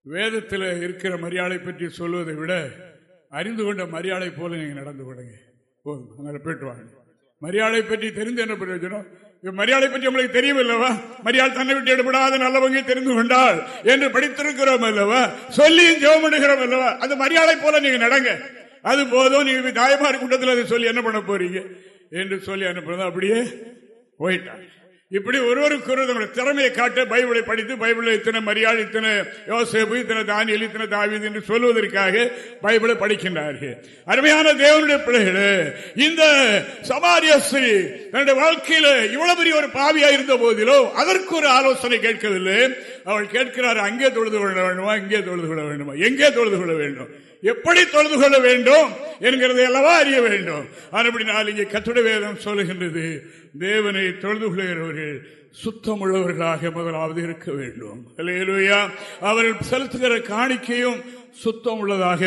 B: வேதத்தில் இருக்கிற மரியாதை பற்றி சொல்வதை விட அறிந்து கொண்ட மரியாதை போல நீங்க நடந்து கொடுங்க போதும் அதனால போயிட்டு வாங்க. மரியாதை பற்றி தெரிந்து என்ன பிரயோஜனம்? மரியாதை பற்றி நம்மளுக்கு தெரியும் மரியாதை தன்னை விட்டு எடுபடாத நல்லவங்க தெரிந்து கொண்டாள் என்று படித்திருக்கிறோம் அல்லவா? சொல்லியும் ஜெவமிடுகிறோம் அல்லவா? அந்த மரியாதை போல நீங்க நடங்க. அது போதும் நீங்க தாய்மார் கூட்டத்தில் அதை சொல்லி என்ன பண்ண போறீங்க? என்று சொல்லி அனுப்புறது அப்படியே போயிட்டாங்க. இப்படி ஒருவருக்கு ஒரு திறமையை காட்ட பைபிளை படித்து பைபிளை இத்தனை மரியாதை இத்தனை யோசேபு இத்தனை தானியல் இத்தனை தாவிது என்று சொல்வதற்காக பைபிளை படிக்கின்றார்கள். அருமையான தேவனுடைய பிள்ளைகளே இந்த சமாரியஸ்ரீ தன்னுடைய வாழ்க்கையில இவ்வளவு பெரிய ஒரு பாவியா இருந்த போதிலும் அதற்கு ஒரு ஆலோசனை கேட்கவில்லை. அவள் கேட்கிறார் அங்கே தொழுது கொள்ள வேண்டுமா? இங்கே தொழுது கொள்ள வேண்டுமா? எங்கே தொழுது கொள்ள வேண்டும்? எப்படி தொழுது கொள்ள வேண்டும் என்கிறதை அல்லவா அறிய வேண்டும். அப்படினால் இங்கே கத்துட வேதம் சொல்லுகின்றது தேவனை தொழுது கொள்கிறவர்கள் சுத்தம் உள்ளவர்களாக முதலாவது இருக்க வேண்டும். அவர்கள் செலுத்துகிற காணிக்கையும் சுத்தம் உள்ளதாக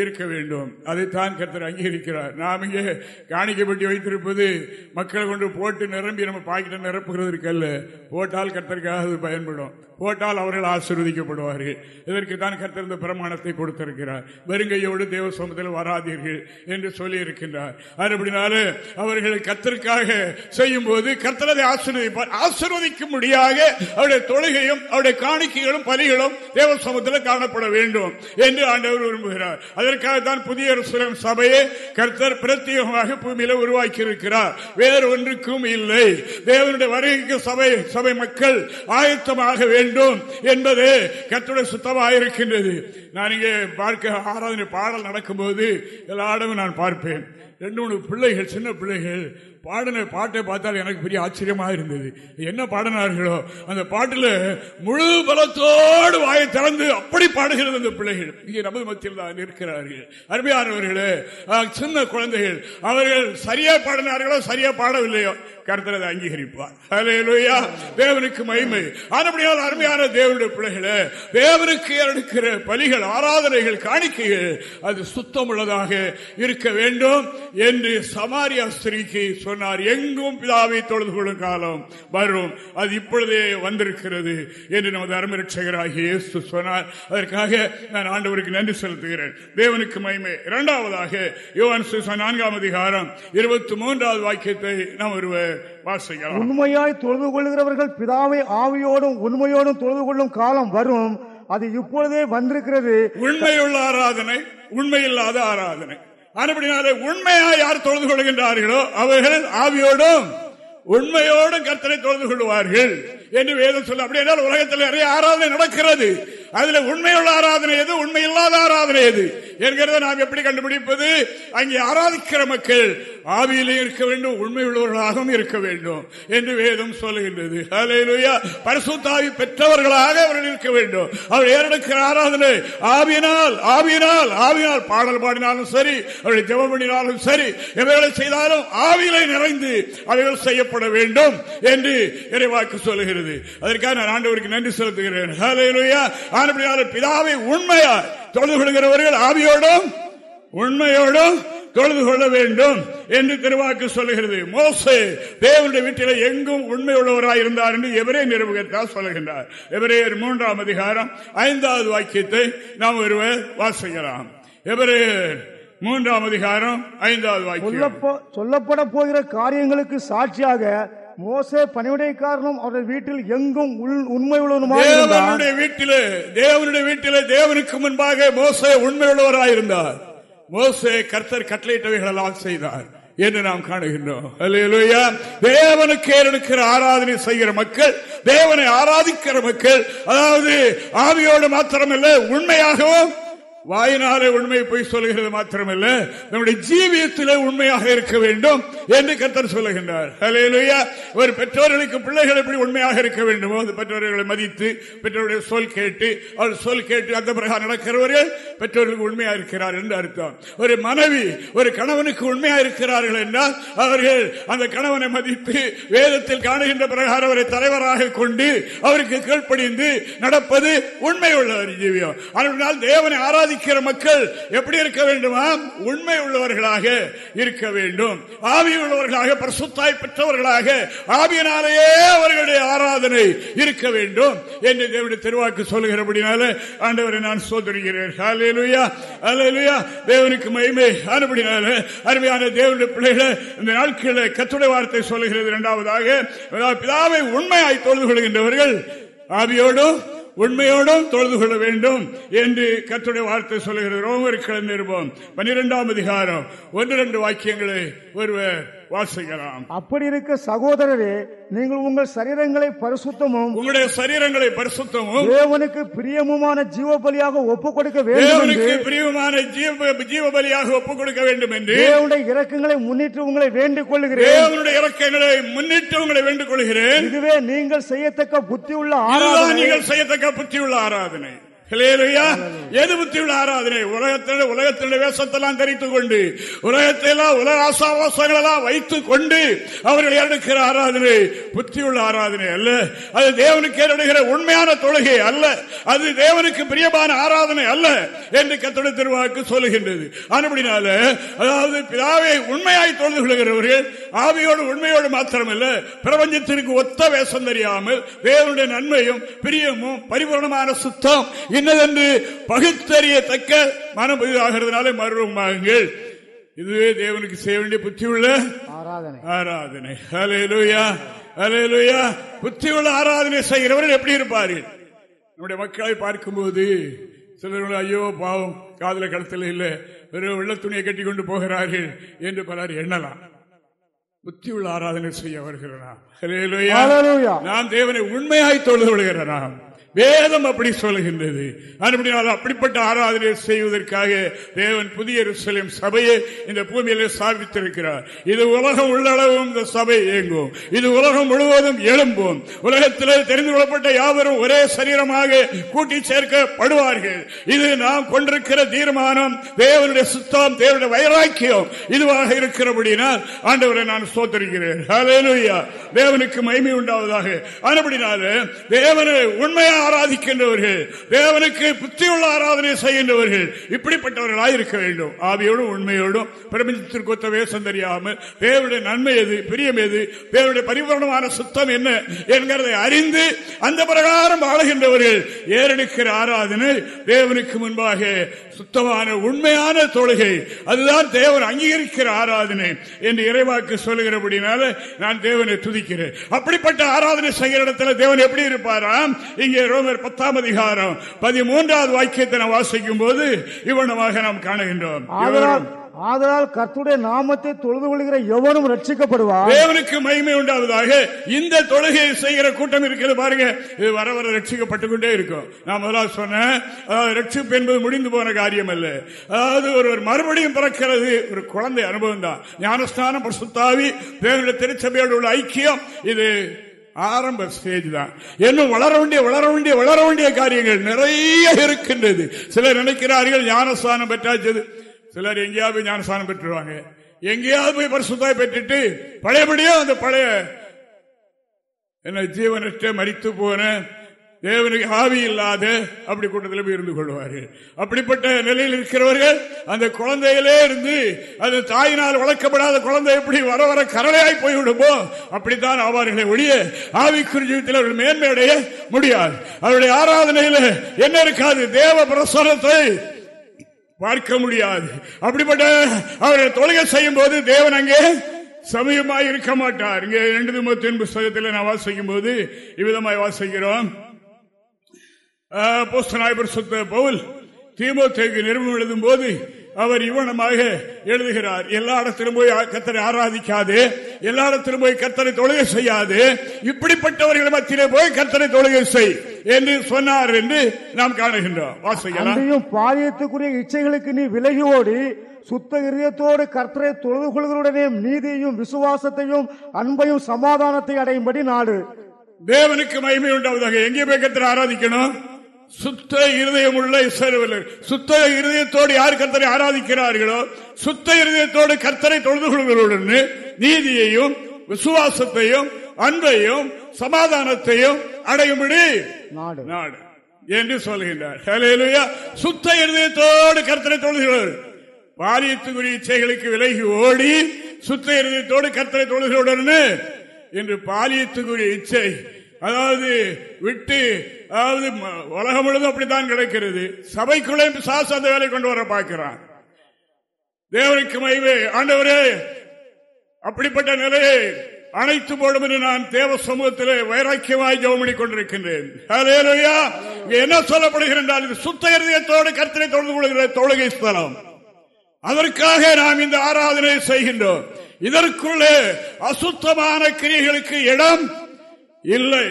B: இருக்க வேண்டும். அதைத்தான் கருத்தர் அங்கீகரிக்கிறார். நாம் இங்கே காணிக்கப்பட்டு வைத்திருப்பது மக்களை கொண்டு போட்டு நிரம்பி நம்ம பாக்கிட்ட நிரப்புகிறதற்கு அல்ல போட்டால் கர்த்தருக்காக அது பயன்படும். போட்டால் அவர்கள் ஆசீர்வதிக்கப்படுவார்கள். இதற்கு தான் கர்த்தர் இந்த பிரமாணத்தை கொடுத்திருக்கிறார். வெறுங்கையோடு தேவ சமூகத்தில் வராதீர்கள் என்று சொல்லி இருக்கின்றார் அப்படினால அவர்கள் கத்திற்காக செய்யும் போது கர்த்தரதை ஆசீர்வதிப்பார் ஆசீர்வதிக்கும்படியாக அவருடைய தொழுகையும் அவருடைய காணிக்கைகளும் பலிகளும் தேவ சமூகத்தில் காணப்பட வேண்டும். என்று ஆண்டவர் விரும்புகிறார். அதற்காகத்தான் புதிய சபையை கர்த்தர் பிரத்யேகமாக பூமியில உருவாக்கி இருக்கிறார் வேறு ஒன்றுக்கும் இல்லை. தேவனுடைய வருகைக்கு சபை சபை மக்கள் ஆயத்தமாக வேண்டும் வேண்டும் என்பது கர்த்தருடைய சுத்தமாக இருக்கின்றது. நான் இங்கே பார்க்க ஆராதனை பாடல் நடக்கும்போது எல்லா இடமும் நான் பார்ப்பேன். ரெண்டு மூணு பிள்ளைகள் சின்ன பிள்ளைகள் பாடின பாட்டை பார்த்தால் எனக்கு பெரிய ஆச்சரியமா இருந்தது. என்ன பாடினார்களோ அந்த பாட்டில் முழு பலத்தோடு வாயை திறந்து அப்படி பாடுகிறது அந்த பிள்ளைகள். இங்கே நமது மத்தியில் தான் இருக்கிறார்கள். அருமையானவர்களே சின்ன குழந்தைகள் அவர்கள் சரியா பாடினார்களோ சரியா பாடவில்லையோ கருத்தரதை அங்கீகரிப்பார். தேவனுக்கு மகிமை. அப்படியால் அருமையான தேவனுடைய பிள்ளைகளை தேவனுக்கு எடுக்கிற பலிகள் ஆராதனைகள் காணிக்கைகள் அது சுத்தமுள்ளதாக இருக்க வேண்டும் என்று சமாரியா ஸ்திரீக்கு சொன்னார். எங்கும் பிதாவை தொழுது கொள்ளும் காலம் வரும். அது இப்பொழுதே வந்திருக்கிறது என்று நமது அருமரட்சகராகிய இயேசு சொன்னார். அதற்காக நான் ஆண்டவருக்கு நன்றி செலுத்துகிறேன். தேவனுக்கு மகிமை. இரண்டாவதாக யோவான் நான்காம் அதிகாரம் இருபத்தி மூன்றாவது வாக்கியத்தை நாம் ஒருவர் வாசிக்கலாம்.
C: உண்மையாய் தொழுது கொள்கிறவர்கள் பிதாவை ஆவியோடும் உண்மையோடும் தொழுது கொள்ளும் காலம் வரும். அது இப்பொழுதே வந்திருக்கிறது.
B: உண்மையுள்ள ஆராதனை உண்மையில்லாத ஆராதனை. அதுபடினாலே உண்மையா யார் தொழுது கொள்கின்றார்களோ அவர்கள் ஆவியோடும் உண்மையோடும் கர்த்தனை தொழுது கொள்வார்கள் என்று வேதம் சொல்ல அப்படி என்றால் உலகத்தில் நிறைய ஆராதனை நடக்கிறது. அதுல உண்மையுள்ள ஆராதனை எது? உண்மை இல்லாத ஆராதனை எது? என்கிறத நாம் எப்படி கண்டுபிடிப்பது? அங்கே ஆராதிக்கிற மக்கள் ஆவியிலே இருக்க வேண்டும் உண்மை உள்ளவர்களாகவும் இருக்க வேண்டும் என்று வேதம் சொல்லுகின்றது. பரிசுத்தாவி பெற்றவர்களாக அவர்கள் இருக்க வேண்டும். அவர் ஏறெடுக்கிற ஆராதனை? ஆவியினால் ஆவியினால் ஆவியினால் பாடல் பாடினாலும் சரி அவருடைய ஜெபம் பண்ணினாலும் சரி எவைகளை செய்தாலும் ஆவியிலை நிறைந்து அவைகள் செய்யப்பட வேண்டும் என்று இறைவாக்கு சொல்லுகிறது. இருக்கிறது. அதற்காக நான் ஆண்டவருக்கு நன்றி செலுத்துகிறேன். பிதாவை உண்மையா தொழுது கொள்கிறவர்கள் ஆவியோடும் உண்மையோடும் தொழுது கொள்ள வேண்டும் என்று திருவாக்கு சொல்லுகிறது. மோசே தேவனுடைய வீட்டில் எங்கும் உண்மை உள்ளவராய் இருந்தார் என்று எவரே நிறுவகத்தால் சொல்லுகின்றார். எவரேயர் மூன்றாம் அதிகாரம் ஐந்தாவது வாக்கியத்தை நாம் ஒருவர் வாசிக்கலாம். எவரேயர் மூன்றாம் அதிகாரம் ஐந்தாவது வாக்கியம்.
C: சொல்லப்பட போகிற காரியங்களுக்கு சாட்சியாக மோசே பணிவிடைக்காரனும் அவருடைய வீட்டில் எங்கும் உண்மை
B: உள்ளவனுடைய வீட்டிலே தேவனுடைய வீட்டிலே தேவனுக்கு முன்பாக மோசே உண்மை உள்ளவராயிருந்தார் மோசே கர்த்தர் கட்டளையிட்டவைகள் எல்லாம் செய்தார் என்று நாம் காணுகின்றோம். தேவனுக்கு ஏறெடுக்கிற ஆராதனை செய்கிற மக்கள் தேவனை ஆராதிக்கிற மக்கள் அதாவது ஆவியோடு மாத்திரமல்ல உண்மையாகவும் வாயினாலே உண்மையை போய் சொல்கிறது மாத்திரமல்ல. நம்முடைய ஜீவியத்திலே உண்மையாக இருக்க வேண்டும் என்று கத்தர் சொல்லுகின்றார். ஒரு பெற்றோர்களுக்கு பிள்ளைகள் எப்படி உண்மையாக இருக்க வேண்டுமோ அந்த பெற்றோர்களை மதித்து பெற்றோருடைய சொல் கேட்டு அவர் சொல் கேட்டு அந்த பிரகாரம் நடக்கிறவர்கள் பெற்றோர்களுக்கு உண்மையாக இருக்கிறார் என்று அர்த்தம். ஒரு மனைவி ஒரு கணவனுக்கு உண்மையாக இருக்கிறார்கள் என்றால் அவர்கள் அந்த கணவனை மதித்து வேதத்தில் காணுகின்ற பிரகாரம் அவரை தலைவராக கொண்டு அவருக்கு கீழ்ப்படிந்து நடப்பது உண்மை உள்ளவர் ஜீவியம். அதனால் தேவனை ஆராதி ஆராதிக்கிற மக்கள் எப்படி இருக்க வேண்டுமா? உண்மை உள்ளவர்களாக இருக்க வேண்டும். ஆவி உள்ளவர்களாக பிரசுத்தாய் பெற்றவர்களாக ஆவியினாலேயே அவர்களுடைய ஆராதனை இருக்க வேண்டும் என்று தேவனுடைய திருவாக்கு சொல்லுகிறபடினால ஆண்டவரை நான் சோதரிகிறேன் தேவனுக்கு மகிமை. அனுப்படினால அருமையான தேவனுடைய பிள்ளைகளை இந்த நாட்களில் கத்துடைய வார்த்தை சொல்லுகிறது இரண்டாவதாக பிதாவை உண்மையாய் தொழுது கொள்கின்றவர்கள் ஆவியோடும் உண்மையோடும் தொழுது கொள்ள வேண்டும் என்று கத்துடைய வார்த்தை சொல்லுகிறது. ரோமர் நிருபம் பனிரெண்டாம் அதிகாரம். ஒன்று ரெண்டு வாக்கியங்களை ஒருவர் வாசிக்கலாம்.
C: அப்படி இருக்க சகோதரரே நீங்கள் உங்கள் சரீரங்களை பரிசுத்தமும்
B: உங்களுடைய சரீரங்களை பரிசுத்தமும்
C: தேவனுக்கு பிரியமுமான ஜீவ பலியாக ஒப்பு கொடுக்க வேண்டும்
B: பிரியமான ஜீவ பலியாக ஒப்பு கொடுக்க வேண்டும் என்று
C: தேவனுடைய இறக்கங்களை முன்னிட்டு உங்களை வேண்டிக் கொள்கிறேன்
B: தேவனுடைய இறக்கங்களை முன்னிட்டு உங்களை வேண்டிக் கொள்கிறேன்
C: இதுவே நீங்கள் செய்யத்தக்க புத்தி உள்ள ஆராதனை.
B: நீங்கள் செய்யத்தக்க புத்தி உள்ள ஆராதனை. ஆராதனை உலகத்தில் உலகத்தினுடைய வேஷத்தெல்லாம் தரித்துக் கொண்டு உலகத்தையெல்லாம் உலக ஆசாவாசங்கள் எல்லாம் வைத்துக் கொண்டு அவர்கள் எடுக்கிற ஆராதனை. புத்தியுள்ள ஆராதனை அல்ல. அது தேவனுக்கு உண்மையான தொழுகை அல்ல. அது தேவனுக்கு பிரியமான ஆராதனை அல்ல என்று கத்தோட திருவாக்கு சொல்லுகின்றது. அப்படினால அதாவது பிதாவை உண்மையாய் தொழுது கொள்கிறவர்கள் ஆவியோடு உண்மையோடு மாத்திரமல்ல பிரபஞ்சத்திற்கு ஒத்த வேஷம் தெரியாமல் தேவனுடைய நன்மையும் பிரியமும் பரிபூர்ணமான சுத்தம் இன்னதென்று பகுத்தறியத்தக்க மனம் புதிதாகிறதுனால மறுமாகுங்கள் இதுவே தேவனுக்கு செய்ய வேண்டிய புத்தி உள்ள ஆராதனை. அலையலுயா அலையலுயா புத்தி உள்ள ஆராதனை செய்கிறவர்கள் எப்படி இருப்பார்கள் நம்முடைய மக்களை பார்க்கும்போது சிலர்கள் ஐயோ பாவம் காதல கடத்தல இல்ல வெறும் வெள்ள துணியை கட்டி கொண்டு போகிறார்கள் என்று பலர் எண்ணலாம். புத்தி உள்ள ஆராதனை செய்ய வருகிறனா நாம் தேவனை உண்மையாய் தொழுது விடுகிறனாம் வேதம் அப்படி சொல்லுகின்றது. அப்படிப்பட்ட ஆராதனை செய்வதற்காக தேவன் புதிய சபையை இந்த பூமியில சாதித்திருக்கிறார் இது உலகம் உள்ளளவும் இந்த சபை இயங்கும். இது உலகம் முழுவதும் எழும்பும். உலகத்தில் தெரிந்து கொள்ளப்பட்ட யாவரும் ஒரே சரீரமாக கூட்டி சேர்க்கப்படுவார்கள். இது நாம் கொண்டிருக்கிற தீர்மானம் தேவனுடைய சுத்தம் தேவனுடைய வைராக்கியம். இதுவாக இருக்கிறபடினால் ஆண்டவரை நான் சோத்தரிக்கிறேன் தேவனுக்கு மகிமை உண்டாவதாக. ஆனபடினால தேவனை உண்மையாக ஆராதிக்கின்றவர்கள். தேவனுக்கு புத்தியுள்ள ஆராதனை செய்கின்றவர்கள். இப்படிப்பட்டவர்களாக இருக்க வேண்டும். ஆவியோடும் உண்மையோடும் பிரபஞ்சத்திற்கு ஒத்த தெரியாமல் தேவனுடைய நன்மை எது பிரியம் எது தேவனுடைய பரிபூர்ணமான சுத்தம் என்ன என்கிறதை அறிந்து அந்த பிரகாரம் வாழுகின்றவர்கள் ஏறெடுக்கிற ஆராதனை தேவனுக்கு முன்பாக சுத்தமான உண்மையான தொழுகை. அதுதான் தேவன் அங்கீகரிக்கிற ஆராதனை என்று இறைவாக்கு சொல்லுகிறபடினால நான் தேவனை துதிக்கிறேன். அப்படிப்பட்ட ஆராதனை செய்கிற இடத்துல தேவன் எப்படி இருப்பாராம்? இங்கே ரோமர் பத்தாம் அதிகாரம் பதிமூன்றாவது வாக்கியத்தை வாசிக்கும் போது இவ்வளவாக நாம் காணுகின்றோம்.
C: ஆதலால் கர்த்துடைய நாமத்தை தொழுது கொள்கிற எவனும் ரட்சிக்கப்படுவார்
B: தேவனுக்கு மகிமை உண்டாவதாக இந்த தொழுகையை செய்கிற கூட்டம் இருக்கிறது பாருங்க. இது வர வர ரட்சிக்கப்பட்டுக் கொண்டே இருக்கும். நான் முதலாவது சொன்னேன் ரட்சிப்பு என்பது முடிந்து போன காரியம் அல்ல அதாவது ஒரு மறுபடியும் பிறக்கிறது ஒரு குழந்தை அனுபவம் தான் ஞானஸ்தானம் சுத்தாவி தேவனுடைய திருச்சபையோடு உள்ள ஐக்கியம் இது ஆரம்ப ஸ்டேஜ் தான். இன்னும் வளர வேண்டிய வளர வேண்டிய வளர வேண்டிய காரியங்கள் நிறைய இருக்கின்றது. சிலர் நினைக்கிறார்கள் ஞானஸ்தானம் பெற்றாச்சது. சிலர் எங்கேயாவது ஞானஸ்தானம் பெற்றுருவாங்க. எங்கேயாவது போய் பரிசுத்தாய் பெற்றுட்டு பழையபடியும் அந்த பழைய என்ன ஜீவனற்ற மறித்து போன தேவனுக்கு ஆவி இல்லாத அப்படி கூட்டத்தில் போய் இருந்து கொள்வார்கள் அப்படிப்பட்ட நிலையில் இருக்கிறவர்கள் அந்த குழந்தையிலே இருந்து அது தாயினால் வளர்க்கப்படாத குழந்தை எப்படி வர வர கரலையாய் போய்விடுமோ அப்படித்தான் ஆவார்களை ஒழிய ஆவிக்குறி ஜீவத்தில் அவர்கள் மேன்மையடைய முடியாது. அவருடைய ஆராதனையில் என்ன இருக்காது? தேவ பிரசனத்தை பார்க்க முடியாது. அப்படிப்பட்ட அவர்கள் தொழுகை செய்யும் போது தேவன் அங்கே சமயமாய் இருக்க மாட்டார். இங்கே இரண்டு புஸ்தகத்தில் நான் வாசிக்கும் போது இவ்விதமாய் வாசிக்கிறோம். பரிசுத்த பவுல் தீமோத்தேக்கு நிறுவனம் எழுதும் போது அவர் இவனமாக எழுதுகிறார் எல்லா இடத்திலும் போய் கத்தரை ஆராதிக்காது எல்லா இடத்திலும் போய் கத்தரை தொழுகை செய்யாது இப்படிப்பட்டவர்கள் மத்தியிலே போய் கத்தரை தொழுகை செய் என்று சொன்னார் என்று நாம் காணுகின்றோம். வாசிக்கலாம்.
C: அன்றையும் பாதியத்துக்குரிய இச்சைகளுக்கு நீ விலகி ஓடி சுத்த இதயத்தோடு கர்த்தரை தொழுது கொள்களுடனே நீதியையும் விசுவாசத்தையும் அன்பையும் சமாதானத்தை அடையும்படி நாடு.
B: தேவனுக்கு மகிமை உண்டாவதாக. எங்கே போய் கத்தரை ஆராதிக்கணும்? சுத்த இருதயம் உள்ள இஸ்ரவேலர் சுத்த இருதயத்தோடு யார் கர்த்தரை ஆராதிக்கிறார்களோ சுத்த இருதயத்தோடு கர்த்தரை தொழுது கொள்களுடன் நீதியையும் விசுவாசத்தையும் அன்பையும் சமாதானத்தையும் அடையும்படி
C: நாடு.
B: நாடு என்று சொல்கின்றார். சுத்த இருதயத்தோடு கர்த்தரை தொழுகிறார் பாரியத்துக்குரிய இச்சைகளுக்கு விலகி ஓடி சுத்த இருதயத்தோடு கர்த்தரை தொழுகிறவுடன் என்று பாலியத்துக்குரிய இச்சை அதாவது விட்டு அதாவது உலகம் முழுதும் அப்படித்தான் கிடைக்கிறது. சபைக்குள்ளே சாஸ் அந்த வேலை கொண்டு வர பார்க்கிறான் தேவனுக்கு மைவே ஆண்டவரே அப்படிப்பட்ட நிலையை அனைத்து போடும் என்று நான் தேவ சமூகத்திலே வைராக்கியமாய் ஜெபம் கொண்டிருக்கின்றேன். என்ன சொல்லப்படுகின்றால் இது சுத்த இருதயத்தோடு கர்த்தரை தொடர்ந்து கொள்கிற தொழுகை ஸ்தலம். அதற்காக நாம் இந்த ஆராதனை செய்கின்றோம். இதற்குள்ளே அசுத்தமான கிரியைகளுக்கு இடம் இல்லை.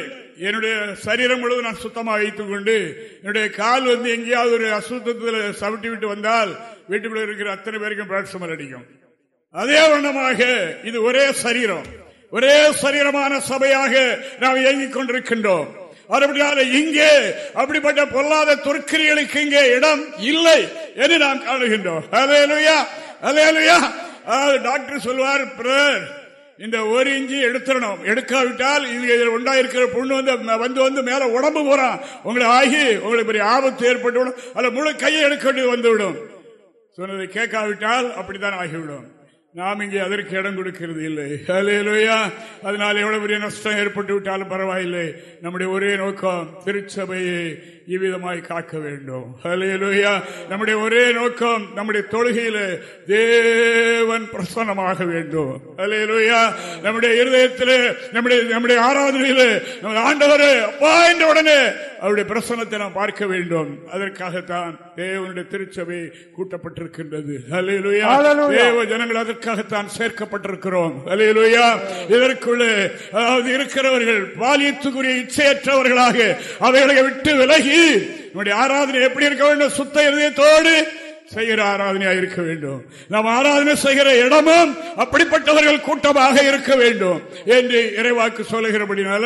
B: என்னுடைய சரீரம் முழுவதும் நான் சுத்தமாக வைத்துக் கொண்டு என்னுடைய கால் வந்து எங்கேயாவது ஒரு அசுத்தத்தில் சவிட்டி விட்டு வந்தால் வீட்டுக்குள்ள இருக்கிற அத்தனை பேருக்கும் பிளாட்சமர் அடிக்கும். அதே வண்ணமாக இது ஒரே சரீரம். ஒரே சரீரமான சபையாக நாம் இயங்கிக் கொண்டிருக்கின்றோம். அதுபடியால இங்கே அப்படிப்பட்ட பொல்லாத தொற்கிரிகளுக்கு இங்கே இடம் இல்லை என்று நாம் காணுகின்றோம். அதே அலேலுயா டாக்டர் சொல்வார் பிரதர் இந்த ஒரு இஞ்சி எடுத்துடணும். எடுக்காவிட்டால் இதில் உண்டாயிருக்கிற புண்ணு வந்து வந்து வந்து மேல உடம்பு போறான் உங்களை ஆகி உங்களுக்கு பெரிய ஆபத்து ஏற்பட்டு விடும் அல்ல முழு கையை எடுக்க வேண்டியது வந்துவிடும். சொன்னதை கேட்காவிட்டால் அப்படித்தான் ஆகிவிடும். நாம் இங்கே அதற்கு இடம் கொடுக்கிறது இல்லை. அலையிலோயா அதனால் எவ்வளவு பெரிய நஷ்டம் ஏற்பட்டு விட்டாலும் பரவாயில்லை. நம்முடைய ஒரே நோக்கம் திருச்சபையை இவ்விதமாய் காக்க வேண்டும் ஹalleluya. நம்முடைய ஒரே நோக்கம் நம்முடைய தொழுகையில தேவன் பிரசன்னமாக வேண்டும் ஹalleluya. நம்முடைய இருதயத்திலே நம்முடைய நம்முடைய ஆராதனையிலே நமது ஆண்டவரே அப்பா என்ற உடனே அவருடைய பிரசன்னத்தை நாம் பார்க்க வேண்டும் அதற்காகத்தான் தேவனுடைய திருச்சபை கூட்டப்பட்டிருக்கின்றது. ஹalleluya. தேவ ஜனங்கள் அதற்காகத்தான் சேர்க்கப்பட்டிருக்கிறோம் ஹalleluya. இதற்குள்ளே அதாவது இருக்கிறவர்கள் பாலியத்துக்குரிய இச்சையற்றவர்களாக அவைகளை விட்டு விலகி நம்முடைய ஆராதனை எப்படி இருக்க வேண்டும்? சுத்த இதயத்தோடு செய்கிற ஆராதனையா இருக்க வேண்டும். நாம் ஆராதனை செய்கிற இடமும் அப்படிப்பட்டவர்கள் கூட்டமாக இருக்க வேண்டும் என்று இறைவாக்கு சொல்லுகிறபடினால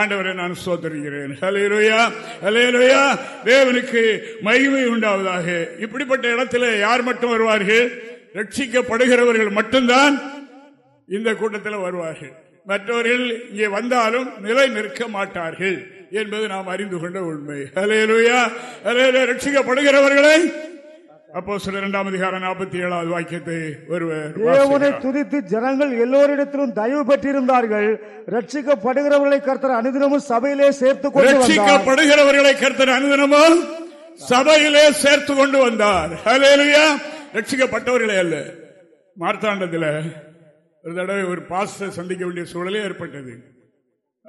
B: ஆண்டவரை நான் சோதரிகிறேன் ஹலேலுயா ஹலேலுயா தேவனுக்கு மகிமை உண்டாவதாக. இப்படிப்பட்ட இடத்துல யார் மட்டும் வருவார்கள்? ரட்சிக்கப்படுகிறவர்கள் மட்டும்தான் இந்த கூட்டத்தில் வருவார்கள். மற்றவர்கள் இங்கே வந்தாலும் நிலை நிற்க மாட்டார்கள். என்பது நாம் அறிந்து கொண்ட உண்மை. ஹலேலுயா ஹலேலுயா ரட்சிக்கப்படுகிறவர்களை அப்போ சில இரண்டாம் அதிகாரம் நாற்பத்தி ஏழாவது வாக்கியத்தை ஒருவர்
C: தேவனை. துதித்து ஜனங்கள் எல்லோரிடத்திலும் தயவு பெற்றிருந்தார்கள். ரட்சிக்கப்படுகிறவர்களை கர்த்தர் அனுதினமும் சபையிலே சேர்த்துக் கொண்டு
B: ரட்சிக்கப்படுகிறவர்களை கர்த்தர் அனுதினமும் சபையிலே சேர்த்து கொண்டு வந்தார். ஹalleluya ரட்சிக்கப்பட்டவர்களே அல்ல. மார்த்தாண்டத்தில் ஒரு தடவை ஒரு பாஸ்டர் சந்திக்க வேண்டிய சூழலே ஏற்பட்டது.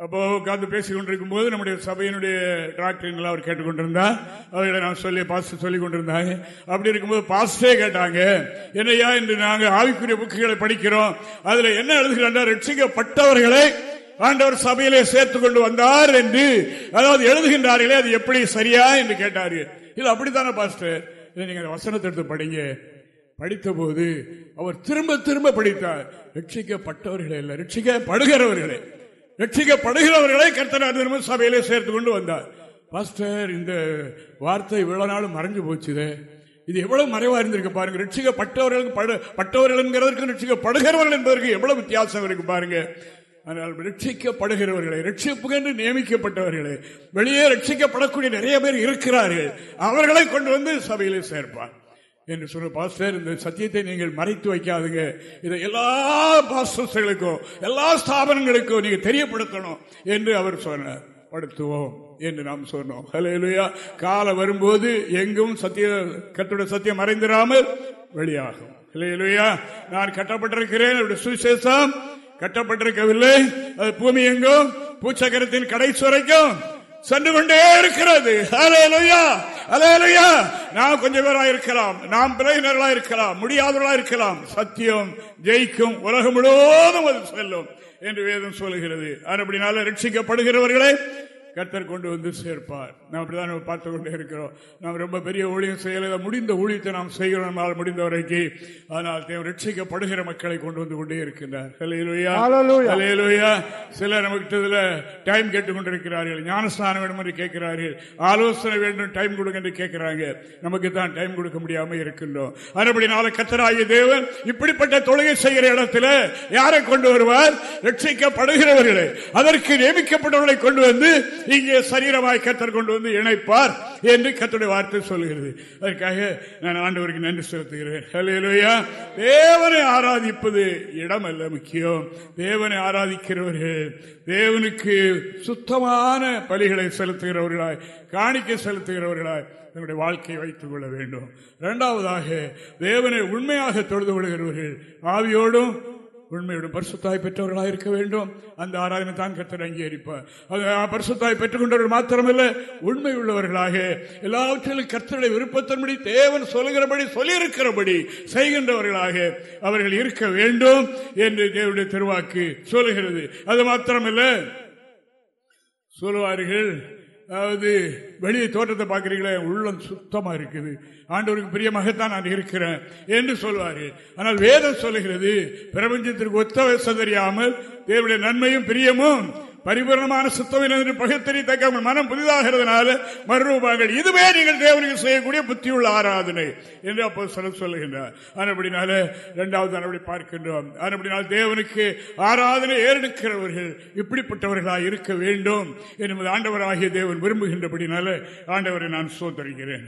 B: அப்போ உட்காந்து பேசிக் கொண்டிருக்கும் போது நம்முடைய சபையினுடைய டாக்டர் அவர் கேட்டுக்கொண்டிருந்தார். அவர்களை நான் சொல்லி பாஸ்டர் சொல்லிக் கொண்டிருந்தாங்க. அப்படி இருக்கும்போது பாஸ்டே கேட்டாங்க என்னையா என்று நாங்கள் ஆவிக்குரிய புக்குகளை படிக்கிறோம். அதுல என்ன எழுதுகிறாங்க ரட்சிக்கப்பட்டவர்களை ஆண்டவர் சபையிலே சேர்த்து கொண்டு வந்தார் என்று. அதாவது எழுதுகின்றார்களே அது எப்படி சரியா என்று கேட்டார்கள் இது அப்படித்தானே பாஸ்டர் இதை நீங்கள் வசனத்தை எடுத்து படிங்க. படித்தபோது அவர் திரும்ப திரும்ப படித்தார். ரட்சிக்கப்பட்டவர்களே இல்லை ரட்சிக்கப்படுகிறவர்களே. ரட்சிக்கப்படுகிறவர்களை கர்த்தர் அதிர்ம சபையிலே சேர்த்து கொண்டு வந்தார். பாஸ்டர் இந்த வார்த்தை இவ்வளவு நாளும் மறைஞ்சு போச்சுதே. இது எவ்வளவு மறைவா இருந்திருக்கு பாருங்க. ரட்சிக்கப்பட்டவர்களுக்கு படு- பட்டவர்கள் என்கிறதற்கு ரட்சிக்கப்படுகிறவர்கள் என்பதற்கு எவ்வளவு வித்தியாசம் இருக்கு பாருங்க. ஆனால் ரட்சிக்கப்படுகிறவர்களை ரட்சிப்பு என்று நியமிக்கப்பட்டவர்களே வெளியே ரட்சிக்கப்படக்கூடிய நிறைய பேர் இருக்கிறார்கள். அவர்களை கொண்டு வந்து சபையிலே சேர்ப்பார். என்று சொன்ன பாஸ்டர் இந்த சத்தியத்தை நீங்கள் மறைத்து வைக்காதுங்க. இதை எல்லா பாஸ்டர்களுக்கும் எல்லா ஸ்தாபனங்களுக்கும் நீங்க தெரியப்படுத்தணும் என்று அவர் சொன்னார். படுத்துவோம் என்று நாம் சொன்னோம். ஹalleluya. காலம் வரும்போது எங்கும் சத்திய கட்டுட சத்தியம் மறைந்திராமல் வெளியாகும். ஹalleluya. நான் கட்டப்பட்டிருக்கிறேன். சுவிசேஷம் கட்டப்பட்டிருக்கவில்லை. அது பூமி எங்கும் பூச்சக்கரத்தின் கடைசி வரைக்கும் சென்று கொண்டே இருக்கிறது. அலையலுயா அலையலுயா! நாம் கொஞ்சம் பேரா இருக்கலாம். நாம் பிழையினர்களா இருக்கலாம். முடியாதவர்களா இருக்கலாம். சத்தியம் ஜெயிக்கும் உலகம் முழுவதும் அது செல்லும் என்று வேதம் சொல்லுகிறது. அப்படினால ரட்சிக்கப்படுகிறவர்களே கத்தர் கொண்டு வந்து சேர்ப்பார். நாம் அப்படிதான் நம்ம பார்த்து கொண்டே இருக்கிறோம். நாம் ரொம்ப பெரிய ஊழியம் செய்யல. முடிந்த ஊழியத்தை நாம் செய்கிறோம் நம்மால் முடிந்த வரைக்கும் ஆனால் தேவன் ரட்சிக்கப்படுகிற மக்களை கொண்டு வந்து கொண்டே இருக்கின்றார். சிலர் நமக்கு டைம் கேட்டுக் கொண்டிருக்கிறார்கள் ஞானஸ்தானம் வேண்டும் என்று கேட்கிறார்கள். ஆலோசனை வேண்டும் டைம் கொடுங்க என்று கேட்கிறாங்க. நமக்கு தான் டைம் கொடுக்க முடியாம இருக்கின்றோம். அதுபடினால கத்தராகிய தேவன் இப்படிப்பட்ட தொழுகை செய்கிற இடத்துல யாரை கொண்டு வருவார்? ரட்சிக்கப்படுகிறவர்களை. அதற்கு நியமிக்கப்பட்டவர்களை கொண்டு வந்து இங்கே சரீரமாய் கத்தர் கொண்டு வந்து இணைப்பார் என்று கத்துடைய வார்த்தை சொல்கிறது. அதற்காக நான் ஆண்டவருக்கு நன்றி செலுத்துகிறேன். தேவனை ஆராதிப்பது இடம் அல்ல முக்கியம். தேவனை ஆராதிக்கிறவர்கள் தேவனுக்கு சுத்தமான பலிகளை செலுத்துகிறவர்களாய் காணிக்க செலுத்துகிறவர்களாய் தங்களுடைய வாழ்க்கையை வைத்துக் கொள்ள வேண்டும். இரண்டாவதாக தேவனை உண்மையாக தொழுது கொள்கிறவர்கள் ஆவியோடும் உண்மையுடன் பரிசுத்தாய் பெற்றவர்களாக இருக்க வேண்டும். அந்த ஆராதனை தான் கத்தர் அங்கீகரிப்பார். பரிசுத்தாய் பெற்றுக்கொண்டவர்கள் மாத்திரமல்ல உண்மை உள்ளவர்களாக எல்லாவற்றிலும் கர்த்தருடைய விருப்பத்தின்படி தேவன் சொல்லுகிறபடி சொல்லியிருக்கிறபடி செய்கின்றவர்களாக அவர்கள் இருக்க வேண்டும் என்று தேவனுடைய திருவாக்கு சொல்லுகிறது. அது மாத்திரமல்ல சொல்லுவார்கள் அதாவது வெளியே தோற்றத்தை பார்க்குறீங்களே உள்ளம் சுத்தமாக இருக்குது. ஆண்டவருக்கு பிரியமாகத்தான் நான் இருக்கிறேன் என்று சொல்வார்கள் ஆனால் வேதம் சொல்லுகிறது பிரபஞ்சத்திற்கு ஒத்த தெரியாமல் தேவனுடைய நன்மையும் பிரியமும் பரிபூர்ணமான சுத்தம் பகுத்தறி தக்க மனம் புதிதாகிறதுனால மறுரூபங்கள் இதுவே நீங்கள் தேவனுக்கு செய்யக்கூடிய புத்தியுள்ள ஆராதனை என்று அப்போ சொல்ல சொல்லுகின்றார். அப்படினால இரண்டாவது அனுபடி பார்க்கின்றோம். அப்படினால் தேவனுக்கு ஆராதனை ஏறெடுக்கிறவர்கள் இப்படிப்பட்டவர்களாக இருக்க வேண்டும் என்பது ஆண்டவராகிய தேவன் விரும்புகின்றபடினால ஆண்டவரை நான் சோதரிக்கிறேன்.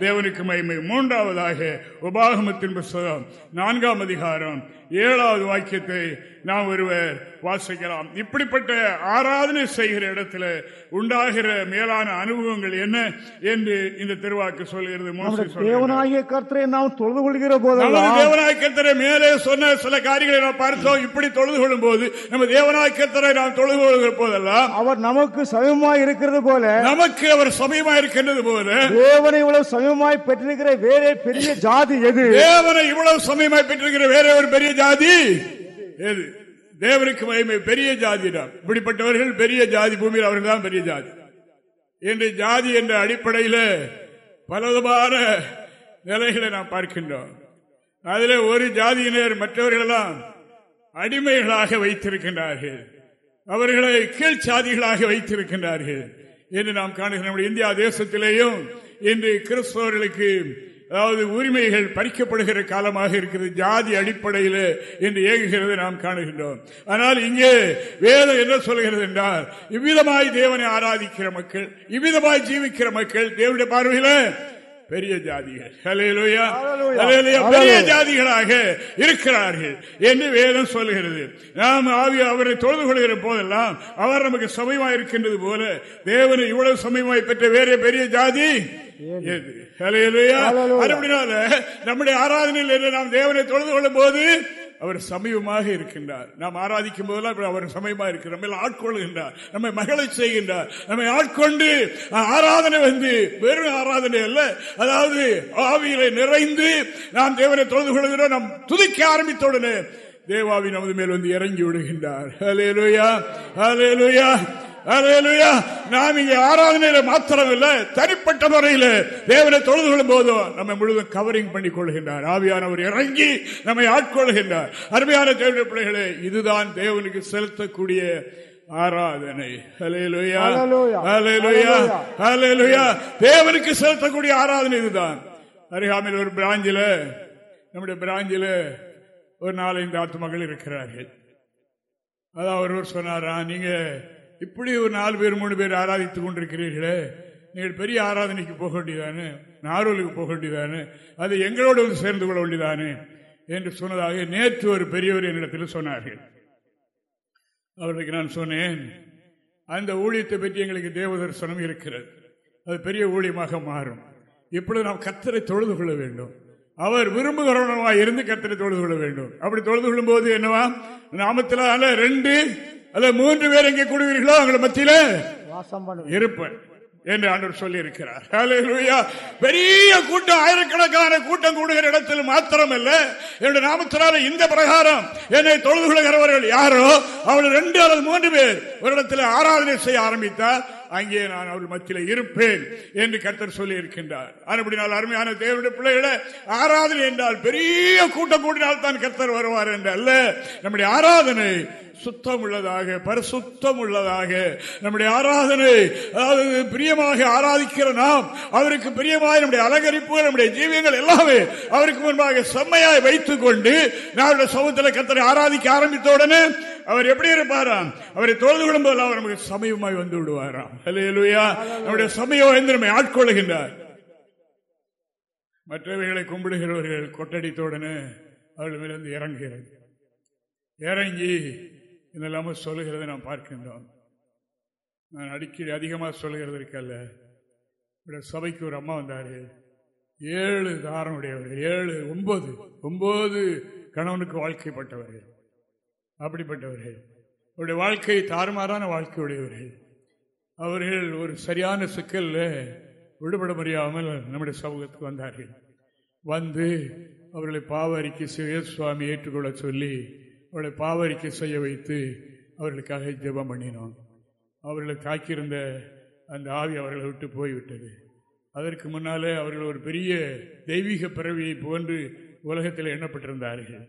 B: தேவனுக்கு மகிமை. மூன்றாவதாக உபாகமத்தின் புஸ்தகம் நான்காம் அதிகாரம் ஏழாவது வாக்கியத்தை நாம் ஒருவர் வாசிக்கலாம். இப்படிப்பட்ட ஆராதனை செய்கிற இடத்துல உண்டாகிற மேலான அனுபவங்கள் என்ன என்று இந்த திருவாக்கு சொல்கிறது.
C: தேவனாகிய கர்த்தரை நாம் தொழுது கொள்கிற போது
B: தேவனாய கர்த்தரை மேலே சொன்ன சில காரியங்களை நாம் பார்த்தோம். இப்படி தொழுது கொள்ளும் போது நம்ம தேவனாய கர்த்தரை நாம் தொழுது கொள்கிற போதெல்லாம்
C: அவர் நமக்கு சமயமாய் இருக்கிறது போல
B: நமக்கு அவர் சமயமாய் இருக்கின்றது போல
C: தேவனை இவ்வளவு சமயமாய் பெற்றிருக்கிற வேற பெரிய ஜாதி எது?
B: தேவனை இவ்வளவு சமயமாய் பெற்றிருக்கிற வேற ஒரு பெரிய ஜாதி. எது தேவனுக்கு மகிமை பெரிய ஜாதி இப்படிப்பட்டவர்கள் பெரிய ஜாதி பூமியில் அவர்கள் தான் பெரிய ஜாதி. என்று ஜாதி என்ற அடிப்படையில் பலவிதமான நிலைகளை நாம் பார்க்கின்றோம். அதில் ஒரு ஜாதியினர் மற்றவர்களெல்லாம் அடிமைகளாக வைத்திருக்கின்றார்கள். அவர்களை கீழ் சாதிகளாக வைத்திருக்கின்றார்கள். என்று நாம் காணுகிறோம். இந்தியா தேசத்திலேயும் இன்று கிறிஸ்தவர்களுக்கு அதாவது உரிமைகள் பறிக்கப்படுகிற காலமாக இருக்கிறது. ஜாதி அடிப்படையில் என்று ஏகுகிறது நாம் காணுகின்றோம். ஆனால் இங்கே வேதம் என்ன சொல்கிறது என்றால் இவ்விதமாய் தேவனை ஆராதிக்கிற மக்கள் இவ்விதமாய் ஜீவிக்கிற மக்கள் தேவனுடைய பார்வையில் பெரிய ஜாதிகள். பெரிய ஜாதிகளாக இருக்கிறார்கள் என்று வேதம் சொல்லுகிறது. நாம் ஆவி அவரை தொழுது கொள்கிற போதெல்லாம் அவர் நமக்கு சமயமாய் இருக்கின்றது போல தேவனை இவ்வளவு சமயமாய் பெற்ற வேற பெரிய ஜாதி நம்முடைய ஆராதனையில் நாம் தேவனை தொழுது கொள்ளும் போது அவர் சமயமாக இருக்கின்றார். நாம் ஆராதிக்கும் போதெல்லாம் அவர் சமயமாக இருக்கிறார். நம்ம ஆட்கொள்கின்றார். நம்மை மகளை செய்கின்றார். நம்மை ஆட்கொண்டு ஆராதனை வந்து வெறும் ஆராதனை அல்ல அதாவது ஆவியில நிறைந்து நாம் தேவனை தொழுது கொள்கிறோம். நாம் துதிக்க ஆரம்பித்த உடனே தேவாவி நமது மேல் வந்து இறங்கி விடுகின்றார். அலேலுயா அலேலுயா நாம் இங்கே ஆராதனையில மாத்திரம் இல்ல தனிப்பட்ட முறையில் தேவனை தொழுது கொள்ளும் போதும் நம்ம முழுவதும் கவரிங் பண்ணி கொள்கின்றார். ஆவியானவர் இறங்கி நம்மை ஆட்கொள்கின்றார். அருமையான தேவனுடைய பிள்ளைகளே இதுதான் தேவனுக்கு செலுத்தக்கூடிய ஆராதனை. தேவனுக்கு செலுத்தக்கூடிய ஆராதனை இதுதான். அருகாமையில் ஒரு பிராஞ்சில நம்முடைய பிராஞ்சில ஒரு நாலஞ்சு ஆத்மகள் இருக்கிறார்கள். அதான் ஒருவர் சொன்னாரா நீங்க இப்படி ஒரு நாலு பேர் மூணு பேர் ஆராதித்துக் கொண்டிருக்கிறீர்களே. நீங்கள் பெரிய ஆராதனைக்கு போக வேண்டியதானே? நார்வலுக்கு போக வேண்டியதானே? அது எங்களோடு வந்து சேர்ந்து கொள்ள வேண்டியதானே? என்று சொன்னதாக நேற்று ஒரு பெரியவர் என்னிடத்தில் சொன்னார்கள். அவர்களுக்கு நான் சொன்னேன் அந்த ஊழியத்தை பற்றி எங்களுக்கு தேவதர்சனம் இருக்கிறது. அது பெரிய ஊழியமாக மாறும். இப்பொழுது நாம் கத்தரை தொழுது கொள்ள வேண்டும். அவர் விரும்புகிறவனவா இருந்து கத்தரை தொழுது கொள்ள வேண்டும். அப்படி தொழுது கொள்ளும் போது என்னவா? நாமத்தில் ரெண்டு அல்ல மூன்று பேர் எங்கே கூடுவீர்களோ? அவங்களை மத்தியில? இருப்பேன். என்று ஆண்டவர் சொல்லி இருக்கிறார். பெரிய கூட்டம் ஆயிரக்கணக்கான கூட்டம் கூடுகிற இடத்தில் மாத்திரமல்ல. என்னுடைய நாமத்தினால இந்த பிரகாரம் என்னை தொழுது கொள்கிறவர்கள் யாரோ? அவள் ரெண்டு அல்லது மூன்று பேர் ஒரு இடத்துல ஆராதனை செய்ய ஆரம்பித்தால் அங்கே நான் அவள் மத்தியில் இருப்பேன் என்று கர்த்தர் சொல்லி இருக்கின்றார் அப்படினால் அருமையான தேவனுடைய பிள்ளைகளை ஆராதனை என்றால் பெரிய கூட்டம் கூட்டினால் தான் கர்த்தர் வருவார் என்று அல்ல நம்முடைய ஆராதனை சுத்தம் உள்ளதாக பரிசுத்தம் உள்ளதாக நம்முடைய ஆராதனை அதாவது பிரியமாக ஆராதிக்கிற நாம் அவருக்கு பிரியமாக நம்முடைய அலங்கரிப்பு நம்முடைய ஜீவியங்கள் எல்லாமே அவருக்கு முன்பாக செம்மையாய் வைத்துக் கொண்டு நம்முடைய சமூகத்தில் கத்தனை ஆராதிக்க ஆரம்பித்த உடனே அவர் எப்படி இருப்பாராம்? அவரை தோல்வி விடும்போது அவர் நமக்கு சமயமாய் வந்து விடுவாராம். அல்லேலூயா நம்முடைய சமயம் வந்து நம்மை ஆட்கொள்ளுகின்றார். மற்றவைகளை கும்பிடுகிறவர்கள் கொட்டடித்தோடனே அவர்கள் இறங்குகிறது. இறங்கி என்னெல்லாம சொல்லுகிறதை நாம் பார்க்கின்றோம். நான் அடிக்கடி அதிகமாக சொல்லுகிறது இருக்கல்ல. இந்த சபைக்கு ஒரு அம்மா வந்தார். ஏழு தாரனுடையவர்கள் ஏழு ஒன்பது ஒன்பது கணவனுக்கு வாழ்க்கைப்பட்டவர்கள். அப்படிப்பட்டவர்கள். அவருடைய வாழ்க்கை தாறுமாறான வாழ்க்கையுடையவர்கள் அவர்கள் ஒரு சரியான சிக்கலில் விடுபட முடியாமல் நம்முடைய சமூகத்துக்கு வந்தார்கள். வந்து அவர்களை பாவ அறிக்கை சுவாமி ஏற்றுக்கொள்ள சொல்லி அவர்களை பாவரிக்க செய்ய வைத்து அவர்களுக்காக ஜெபம் பண்ணினோம். அவர்களை தாக்கியிருந்த அந்த ஆவி அவர்களை விட்டு போய்விட்டது. அதற்கு முன்னாலே அவர்கள் ஒரு பெரிய தெய்வீக பிறவியை போன்று உலகத்தில் எண்ணப்பட்டிருந்தார்கள்.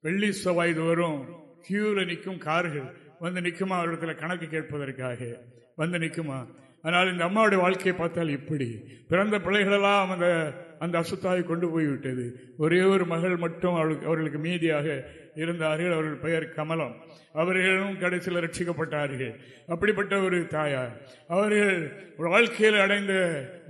B: வெள்ளி செவ்வாய் தோறும் கியூவில் நிற்கும் கார்கள் வந்து நிற்குமா அவர்களிடத்தில் கணக்கு கேட்பதற்காக வந்து நிற்குமா? ஆனால் இந்த அம்மாவுடைய வாழ்க்கையை பார்த்தால் இப்படி. பிறந்த பிள்ளைகளெல்லாம் அந்த அந்த அசுத்தாவை கொண்டு போய்விட்டது. ஒரே ஒரு மகள் மட்டும் அவளுக்கு அவர்களுக்கு மீதியாக இருந்தார்கள் அவர்கள் பெயர் கமலம். அவர்களும் கடைசியில் ரட்சிக்கப்பட்டார்கள் அப்படிப்பட்ட ஒரு தாயார். அவர்கள் வாழ்க்கையில் அடைந்த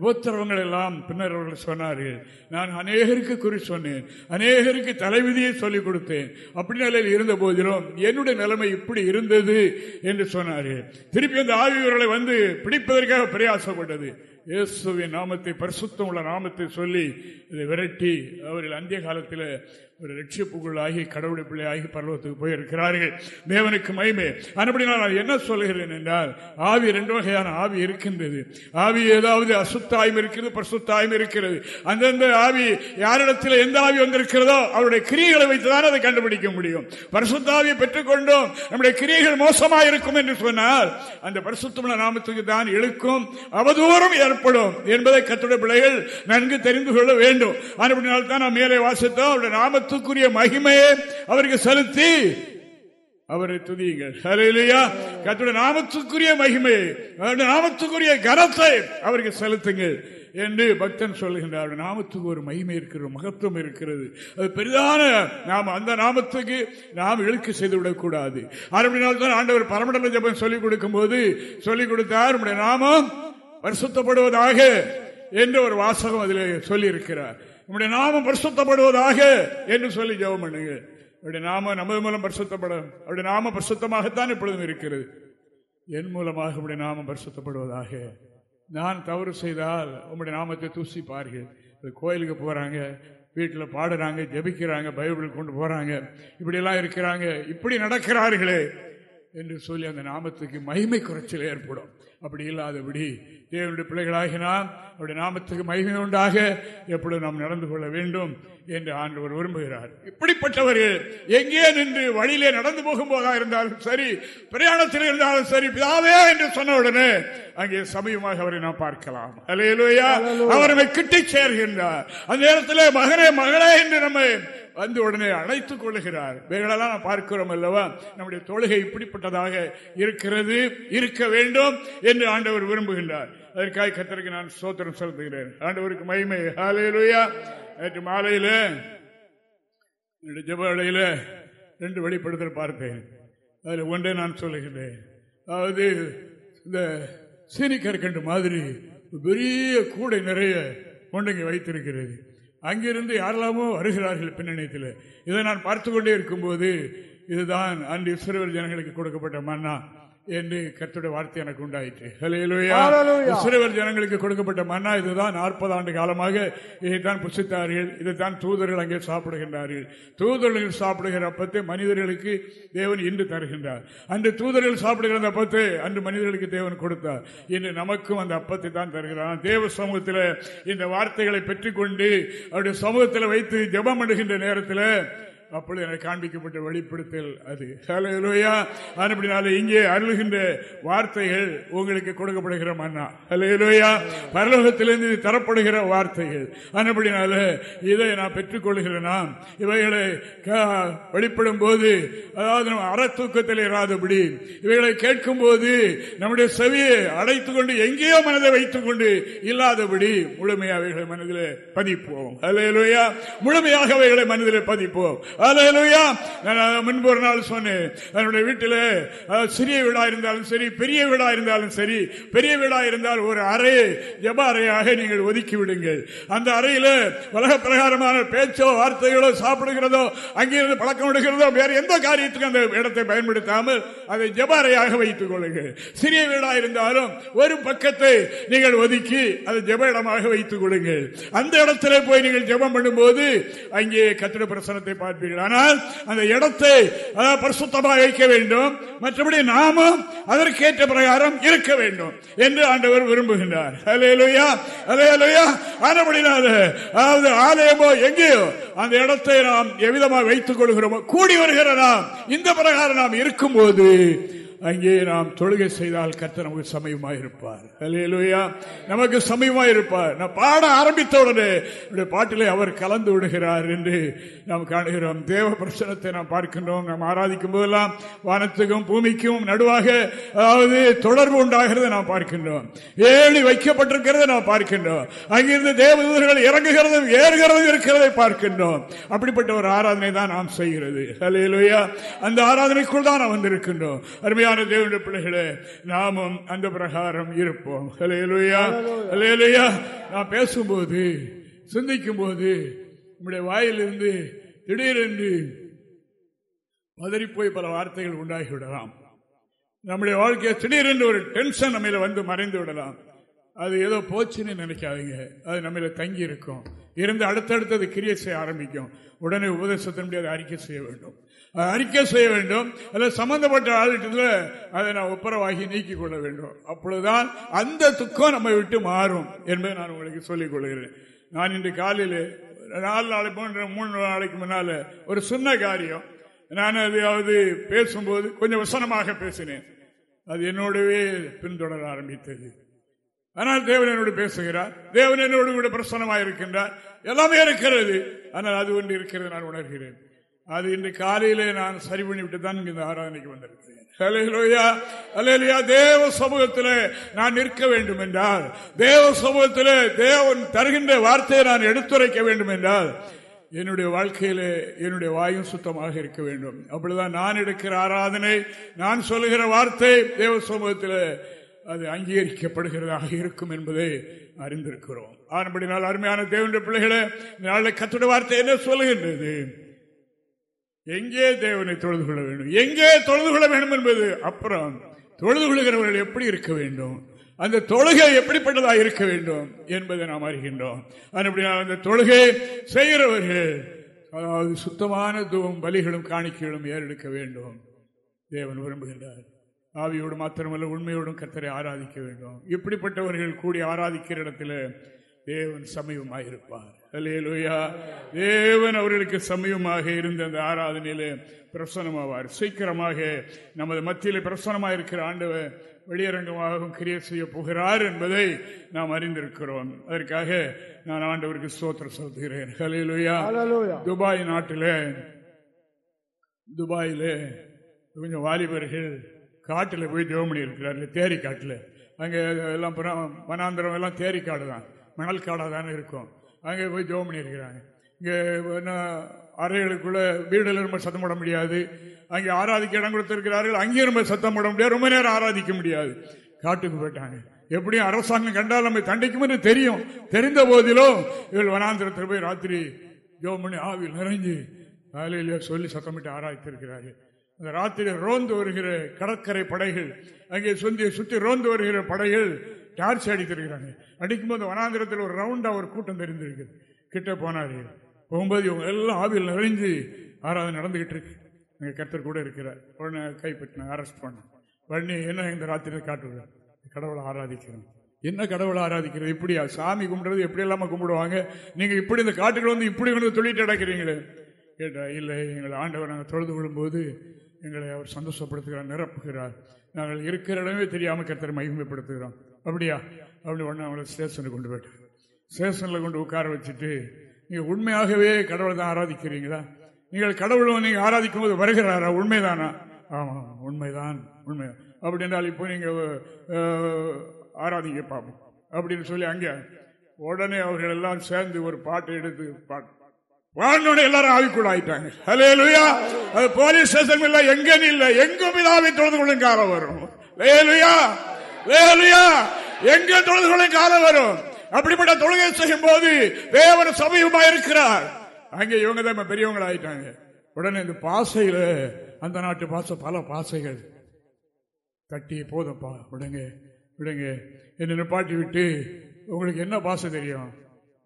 B: உபத்திரவங்கள் எல்லாம் பின்னர் அவர்கள் சொன்னார்கள். நான் அநேகருக்கு குறி சொன்னேன். அநேகருக்கு தலைவிதியை சொல்லிக் கொடுத்தேன். அப்படி நிலையில் இருந்த போதிலும் என்னுடைய நிலைமை இப்படி இருந்தது என்று சொன்னார்கள். திருப்பி அந்த ஆவியவர்களை வந்து பிடிப்பதற்காக பிரயாசப்பட்டது. இயேசுவின் நாமத்தை பரிசுத்தம் உள்ள நாமத்தை சொல்லி இதை விரட்டி அவர்கள் அந்திய காலத்தில் ஒரு ரட்சிப்புக்குள்ளாகி கடவுளை பிள்ளையாகி பருவத்துக்கு போயிருக்கிறார்கள். தேவனுக்கு மயமே அப்படி நான் என்ன சொல்லுகிறேன் என்றால் ஆவி ரெண்டு வகையான ஆவி இருக்கின்றது. ஆவி ஏதாவது அசுத்தாயும் இருக்கிறது பரிசுத்தாயும் இருக்கிறது. அந்தந்த ஆவி யாரிடத்தில் எந்த ஆவி வந்திருக்கிறதோ அவருடைய கிரியைகளை வைத்துதான் அதை கண்டுபிடிக்க முடியும். பரிசுத்தாவியை பெற்றுக்கொண்டோம். நம்முடைய கிரியைகள் மோசமாக இருக்கும் என்று சொன்னால் அந்த பரிசுத்தமுள்ள நாமத்துக்கு தான் இழுக்கும் அவதூறும் ஏற்படும் என்பதை கத்துடைய பிள்ளைகள் நன்கு தெரிந்து கொள்ள வேண்டும். அப்படினால் தான் நான் மேலே வாசித்தோம் அவருடைய நாமத்துக்குரிய மகிமையை அவருக்கு செலுத்தி அவரை துதியுங்கள். ஹalleluya. கர்த்தருடைய நாமத்துக்குரிய மகிமை அவருடைய நாமத்துக்குரிய கனத்தை அவருக்கு செலுத்துங்கள் என்று பக்தன் சொல்லுகின்றார். அவருடைய நாமத்துக்கு ஒரு மகிமை இருக்கிறது மகத்துவம் இருக்கிறது. அது பெரிதான நாம் அந்த நாமத்துக்கு நாம் இழுக்கு செய்து விடக்கூடாது அப்படினால் தான் ஆண்டவர் பரமடல ஜபம் சொல்லிக் கொடுக்கும் போது சொல்லிக் கொடுத்தார் நம்முடைய நாமம் வருஷத்தப்படுவதாக என்று ஒரு வாசகம் அதில் சொல்லியிருக்கிறார். உங்களுடைய நாமம் பரிசுத்தப்படுவதாக என்று சொல்லி ஜெபம் பண்ணுங்க. அவருடைய நாம நமது மூலம் பரிசுத்தப்படும். அவருடைய நாம பரிசுத்தமாகத்தான் இப்பொழுதும் இருக்கிறது. என் மூலமாக உடைய நாமம் பரிசுத்தப்படுவதாக. நான் தவறு செய்தால் உங்களுடைய நாமத்தை தூசிப்பார்கள். கோயிலுக்கு போகிறாங்க வீட்டில் பாடுறாங்க ஜெபிக்கிறாங்க பைபிள் கொண்டு போகிறாங்க இப்படியெல்லாம் இருக்கிறாங்க. இப்படி நடக்கிறார்களே என்று சொல்லி அந்த நாமத்துக்கு மகிமை குறைச்சல் ஏற்படும். அப்படி இல்லாதபடி தேவனுடைய பிள்ளைகளாகினால் அவருடைய நாமத்துக்கு மகிமை உண்டாக. எப்பொழுது நாம் நடந்து கொள்ள வேண்டும் என்று ஆண்டவர் விரும்புகிறார். இப்படிப்பட்டவர்கள் எங்கே நின்று வழியிலே நடந்து போகும்போதா இருந்தாலும் சரி பிரயாணத்தில் இருந்தாலும் சரி பிதாவே என்று சொன்ன உடனே அங்கே சமயமாக அவரை நாம் பார்க்கலாம். அலையலுயா அவர் நம்மை கிட்டி சேர்கின்றார். அந்த நேரத்தில் மகனே மகளே என்று நம்மை வந்து உடனே அழைத்துக் கொள்ளுகிறார். இவைகளெல்லாம் நாம் பார்க்கிறோம் அல்லவா? நம்முடைய தொழுகை இப்படிப்பட்டதாக இருக்கிறது இருக்க வேண்டும் என்று ஆண்டவர் விரும்புகின்றார். அதற்காக கத்தருக்கு நான் சோத்திரம் செலுத்துகிறேன். ஆண்டவருக்கு மகிமை. ஹalleluya. நேற்று மாலையில என்னுடைய ஜெப ரெண்டு வெளிப்படுத்தல் பார்த்தேன். அதில் ஒன்றை நான் சொல்லுகிறேன் அதாவது இந்த சீனிக்கற்கண்டு மாதிரி பெரிய கூடை நிறைய கொண்டங்க வைத்திருக்கிறது. அங்கிருந்து யாரெல்லாமோ வருகிறார்கள் பின்னணியத்தில். இதை நான் பார்த்து கொண்டே இருக்கும்போது இதுதான் அன்று இஸ்வரவர் ஜனங்களுக்கு கொடுக்கப்பட்ட மன்னா. என்று கர்த்தருடைய வார்த்தை எனக்கு உண்டாயிற்று. இஸ்ரவேல் ஜனங்களுக்கு கொடுக்கப்பட்ட மன்னா இதுதான் நாற்பது ஆண்டு காலமாக இதைத்தான் புசித்தார்கள் இதைத்தான் தூதர்கள் அங்கே சாப்பிடுகின்றார்கள். தூதர்கள் சாப்பிடுகிற அப்பத்தை மனிதர்களுக்கு தேவன் இன்று தருகின்றார். அன்று தூதர்கள் சாப்பிடுகிற அந்த அப்பத்தை அன்று மனிதர்களுக்கு தேவன் கொடுத்தார். இன்று நமக்கும் அந்த அப்பத்தை தான் தருகிறார். தேவ சமூகத்தில் இந்த வார்த்தைகளை பெற்றுக்கொண்டு அவருடைய சமூகத்தில் வைத்து ஜெபம் பண்ணுகின்ற நேரத்தில் அப்பொழுது எனக்கு காண்பிக்கப்பட்ட வெளிப்படுத்தல் அது. ஹalleluya அப்படினால இங்கே அருள்கின்ற வார்த்தைகள் உங்களுக்கு கொடுக்கப்படுகிற மன்னா. ஹalleluya பரலோகத்திலிருந்து தரப்படுகிற வார்த்தைகள். அப்படினால இதை நான் பெற்றுக்கொள்கிறேனா. இவைகளை வெளிப்படும் போது அதாவது நம்ம அறத்தூக்கத்தில் இராதபடி இவைகளை கேட்கும் போது நம்முடைய செவியை அடைத்துக் கொண்டு எங்கேயோ மனதை வைத்துக் கொண்டு இல்லாதபடி முழுமையாக அவைகளை மனதில் பதிப்போம். ஹalleluya முழுமையாக அவைகளை மனதில் பதிப்போம். முன்பு ஒரு நாள் சொன்னேன். என்னுடைய வீட்டில் சிறிய வீடா இருந்தாலும் சரி பெரிய வீடா இருந்தாலும் சரி பெரிய வீடா இருந்தால் ஒரு அறை ஜப அறையாக நீங்கள் ஒதுக்கி விடுங்கள். அந்த அறையில உலக பிரகாரமான பேச்சோ வார்த்தைகளோ சாப்பிடுகிறதோ அங்கிருந்து பழக்கம் விடுகிறதோ வேற எந்த காரியத்துக்கும் அந்த இடத்தை பயன்படுத்தாமல் அதை ஜப அறையாக வைத்துக் கொள்ளுங்கள். சிறிய வீடா இருந்தாலும் ஒரு பக்கத்தை நீங்கள் ஒதுக்கி அதை ஜப இடமாக வைத்துக் கொள்ளுங்கள். அந்த இடத்துல போய் நீங்கள் ஜெபம் பண்ணும்போது அங்கே கட்டிட பிரசனத்தை பார்ப்பீர்கள் ஆனால் அந்த இடத்தை பரிசுத்தமாக வைக்க வேண்டும். மற்றபடி நாமும் அதற்கேற்ற பிரகாரம் இருக்க வேண்டும் என்று ஆண்டவர் விரும்புகின்றார். ஹalleluya ஹalleluya. ஆனபடினால அதாவது ஆலயமோ எங்கேயோ அந்த இடத்தை நாம் எவ்விதமாக வைத்துக் கொள்கிறோமோ கூடி வருகிற நாம் இந்த பிரகாரம் நாம் இருக்கும்போது அங்கே நாம் தொழுகை செய்தால் கர்த்தர் நமக்கு சமயமாயிருப்பார் நமக்கு சமயமாயிருப்பார் நான் பாட ஆரம்பித்த உடனே பாட்டிலே அவர் கலந்து விடுகிறார் என்று நாம் காணுகிறோம். தேவ பிரசனத்தை நாம் பார்க்கின்றோம். நாம் ஆராதிக்கும் போதெல்லாம் வானத்துக்கும் பூமிக்கும் நடுவாக அதாவது தொடர்பு உண்டாகிறதை நாம் பார்க்கின்றோம். ஏழி வைக்கப்பட்டிருக்கிறதை நாம் பார்க்கின்றோம். அங்கிருந்து தேவதூதர்கள் இறங்குகிறதும் ஏறுகிறதும் இருக்கிறதை பார்க்கின்றோம். அப்படிப்பட்ட ஒரு ஆராதனை தான் நாம் செய்கிறது. ஹalleluya. அந்த ஆராதனைக்குள் தான் நாம் வந்திருக்கின்றோம். அருமையான தேவனுடைய பிள்ளைகளே நாமும் அந்த பிரகாரம் இருப்போம். நாம் பேசும்போது சிந்திக்கும் போது நம்முடைய வாயிலிருந்து திடீரென்று பதறிப்போய் பல வார்த்தைகள் உண்டாகிவிடலாம் நம்முடைய வாழ்க்கையை திடீரென்று ஒரு டென்ஷன் நம்மள வந்து மறைந்து விடலாம். அது ஏதோ போச்சுன்னு நினைக்காதீங்க. அது நம்மள தங்கி இருக்கும் இருந்து அடுத்தடுத்தது கிரியை செய்ய ஆரம்பிக்கும். உடனே உபதேசத்தினுடைய அறிக்கை செய்ய வேண்டும். அறிக்கை செய்ய வேண்டும் அதில் சம்பந்தப்பட்ட ஆளுட்டத்தில் அதை நான் ஒப்புரவாகி நீக்கிக் கொள்ள வேண்டும். அப்பொழுதுதான் அந்த துக்கம் நம்மை விட்டு மாறும் என்பதை நான் உங்களுக்கு சொல்லிக் கொள்கிறேன். நான் இன்று காலையில் நாலு நாளை போன்ற மூணு நாளைக்கு முன்னால் ஒரு சின்ன காரியம். நான் அதாவது பேசும்போது கொஞ்சம் வசனமாக பேசினேன். அது என்னோடவே பின்தொடர ஆரம்பித்தது. ஆனால் தேவன் என்னோடு பேசுகிறார். தேவன் என்னோடு கூட பிரசனமாக இருக்கின்றார் எல்லாமே இருக்கிறது. ஆனால் அது ஒன்று இருக்கிறது நான் உணர்கிறேன். அது இன்று காலையிலே நான் சரி பண்ணிவிட்டு தான் இந்த ஆராதனைக்கு வந்திருக்கிறேன். ஹalleluya தேவ சமூகத்திலே நான் நிற்க வேண்டும் என்றால் தேவ சமூகத்திலே தேவன் தருகின்ற வார்த்தையை நான் எடுத்துரைக்க வேண்டும் என்றால் என்னுடைய வாழ்க்கையிலே என்னுடைய வாயும் சுத்தமாக இருக்க வேண்டும். அப்படிதான் நான் எடுக்கிற ஆராதனை நான் சொல்லுகிற வார்த்தை தேவ சமூகத்தில் அது அங்கீகரிக்கப்படுகிறதாக இருக்கும் என்பதை அறிந்திருக்கிறோம். ஆனபடினால் அருமையான தேவனுடைய பிள்ளைகளை நாளை கத்துடைய வார்த்தை என்ன சொல்லுகின்றது? எங்கே தேவனை தொழுது கொள்ள வேண்டும்? எங்கே தொழுது கொள்ள வேண்டும் என்பது அப்புறம். தொழுது கொள்கிறவர்கள் எப்படி இருக்க வேண்டும்? அந்த தொழுகை எப்படிப்பட்டதாக இருக்க வேண்டும் என்பதை நாம் அறிகின்றோம். அப்படினால் அந்த தொழுகை செய்கிறவர்கள் அதாவது சுத்தமான தூவம் பலிகளும் காணிக்கைகளும் ஏறெடுக்க வேண்டும். தேவன் விரும்புகின்றார். ஆவியோடு மாத்திரமல்ல உண்மையோடும் கத்தரை ஆராதிக்க வேண்டும். இப்படிப்பட்டவர்கள் கூடி ஆராதிக்கிற இடத்துல தேவன் சமயமாயிருப்பார் அல்லேலூயா. தேவன் அவர்களுக்கு சமயமாக இருந்த அந்த ஆராதனையிலே பிரசனமாவார் சீக்கிரமாக நமது மத்தியில் பிரசனமாக இருக்கிற ஆண்டவர் வெளியரங்கமாகவும் கிரியை செய்ய போகிறார் என்பதை நாம் அறிந்திருக்கிறோம். அதற்காக நான் ஆண்டவருக்கு செலுத்துகிறேன். ஹalleluya
C: Hallelujah.
B: துபாய் நாட்டில் துபாயிலே கொஞ்சம் வாலிபர்கள் காட்டில் போய் ஜெவமணி இருக்கிறார்கள் தேரி காட்டில் அங்கே எல்லாம் வனாந்திரம் எல்லாம் தேரி காடு தான். மணல் காடாக தானே இருக்கும். அங்கே போய் ஜோம் பண்ணியிருக்கிறாங்க. இங்கே என்ன அறைகளுக்குள்ள வீடில் ரொம்ப சத்தம் போட முடியாது. அங்கே ஆராதிக்க இடம் கொடுத்துருக்கிறார்கள். அங்கேயும் ரொம்ப சத்தம் போட முடியாது. ரொம்ப நேரம் ஆராதிக்க முடியாது. காட்டுக்கு போயிட்டாங்க. எப்படியும் அரசாங்கம் கண்டால் நம்மை தண்டிக்கும் என்று தெரியும். தெரிந்த போதிலும் இவள் வனாந்திரத்தில் போய் ராத்திரி ஜோம் பண்ணி ஆவில் நிறைஞ்சு வேலையிலேயே சொல்லி சத்தமிட்டு ஆராய்த்திருக்கிறார்கள். அந்த ராத்திரி ரோந்து வருகிற கடற்கரை படைகள் அங்கே சுந்தி சுற்றி ரோந்து வருகிற படைகள் டார்ச் அடித்திருக்கிறாங்க அடிக்கும்போது வனாந்திரத்தில் ஒரு ரவுண்டா ஒரு கூட்டம் தெரிந்திருக்கு கிட்ட போனாரு. போகும்போது இவங்க எல்லாம் ஆவியில் நிறைஞ்சு ஆறாவது நடந்துகிட்டு இருக்கு. எங்க கருத்தர் கூட இருக்கிறார். உடனே கைப்பற்றின அரெஸ்ட் பண்ண பண்ணி என்ன இந்த ராத்திரி காட்டுறார் கடவுளை ஆராதிக்கிறோம். என்ன கடவுளை ஆராதிக்கிறது? இப்படியா சாமி கும்பிடுறது எப்படி இல்லாம கும்பிடுவாங்க? நீங்க இப்படி இந்த காட்டுகள் வந்து இப்படி வந்து தொழிட்டு அடைக்கிறீங்களே கேட்டா இல்லை எங்களை ஆண்டவர் நாங்கள் தொழுது கொள்ளும்போது எங்களை அவர் சந்தோஷப்படுத்துகிறார் நிரப்புகிறார். நாங்கள் இருக்கிற இடமே தெரியாமல் கருத்தரை மகிமைப்படுத்துகிறோம். அப்படியா? அப்படி ஒன்று அவங்கள ஸ்டேஷனுக்கு கொண்டு போயிட்டு ஸ்டேஷனில் கொண்டு உட்கார வச்சுட்டு நீங்கள் உண்மையாகவே கடவுளை தான் ஆராதிக்கிறீங்களா? நீங்கள் கடவுளை நீங்கள் ஆராதிக்கும் போது வருகிறாரா? உண்மைதானா? ஆமாம் உண்மைதான் உண்மை. அப்படி என்றால் இப்போ நீங்கள் ஆராதிக்க பார்ப்போம் அப்படின்னு சொல்லி அங்கே உடனே அவர்கள் எல்லாம் சேர்ந்து ஒரு பாட்டை எடுத்து பாட்டு வாழ்ந்தோட எல்லாரும் ஆவிக்குள்ள ஆயிட்டாங்க. ஹலே லுயா அது போலீஸ் ஸ்டேஷன் இல்லை எங்கன்னு இல்லை. எங்கும் பிதாவை தொடர்ந்து கொள்ளும் காலம் வரும். லேலுயா லேலுயா எங்க தொழுதுகளை காலம் வரும்? அப்படிப்பட்ட தொழுகை செய்யும் போது தேவன் சமயமா இருக்கிறார். அங்கே இவங்க தான் பெரியவங்க ஆயிட்டாங்க. உடனே இந்த பாசையில அந்த நாட்டு பாச பல பாசைகள். கட்டி போதப்பா விடுங்க விடுங்க. என்ன நிப்பாட்டி விட்டு உங்களுக்கு என்ன பாசை தெரியும்?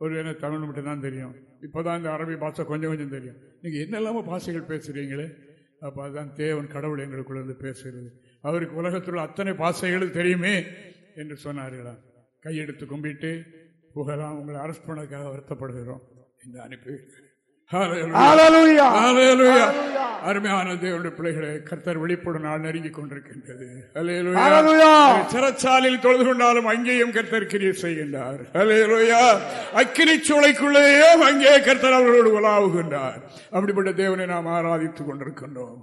B: ஒரு என்ன தமிழ் மட்டும்தான் தெரியும். இப்போதான் இந்த அரபி பாஷை கொஞ்சம் கொஞ்சம் தெரியும். நீங்கள் என்னெல்லாமோ பாஷைகள் பேசுகிறீங்களே அப்போ அதுதான் தேவன் கடவுள் எங்களுக்குள்ள இருந்து பேசுகிறது அவருக்கு உலகத்தில் அத்தனை பாசைகளும் தெரியுமே என்று சொன்னார்களாம். கையெடுத்து கும்பிட்டு புகழாம் உங்களை அரெஸ்ட் பண்ணதுக்காக வருத்தப்படுகிறோம் என்று அனுப்பி அருமையான தேவனுடைய பிள்ளைகளை கர்த்தர் வெளிப்படும் நாள் நெருங்கிக் கொண்டிருக்கின்றது. சிறச்சாலையில் தொழுது கொண்டாலும் அங்கேயும் கர்த்தர் கிரிய செய்கின்றார். அக்கினி சூளைக்குள்ளேயும் அங்கே கர்த்தர் அவர்களோடு உலாவுகின்றார். அப்படிப்பட்ட தேவனை நாம் ஆராதித்துக் கொண்டிருக்கின்றோம்.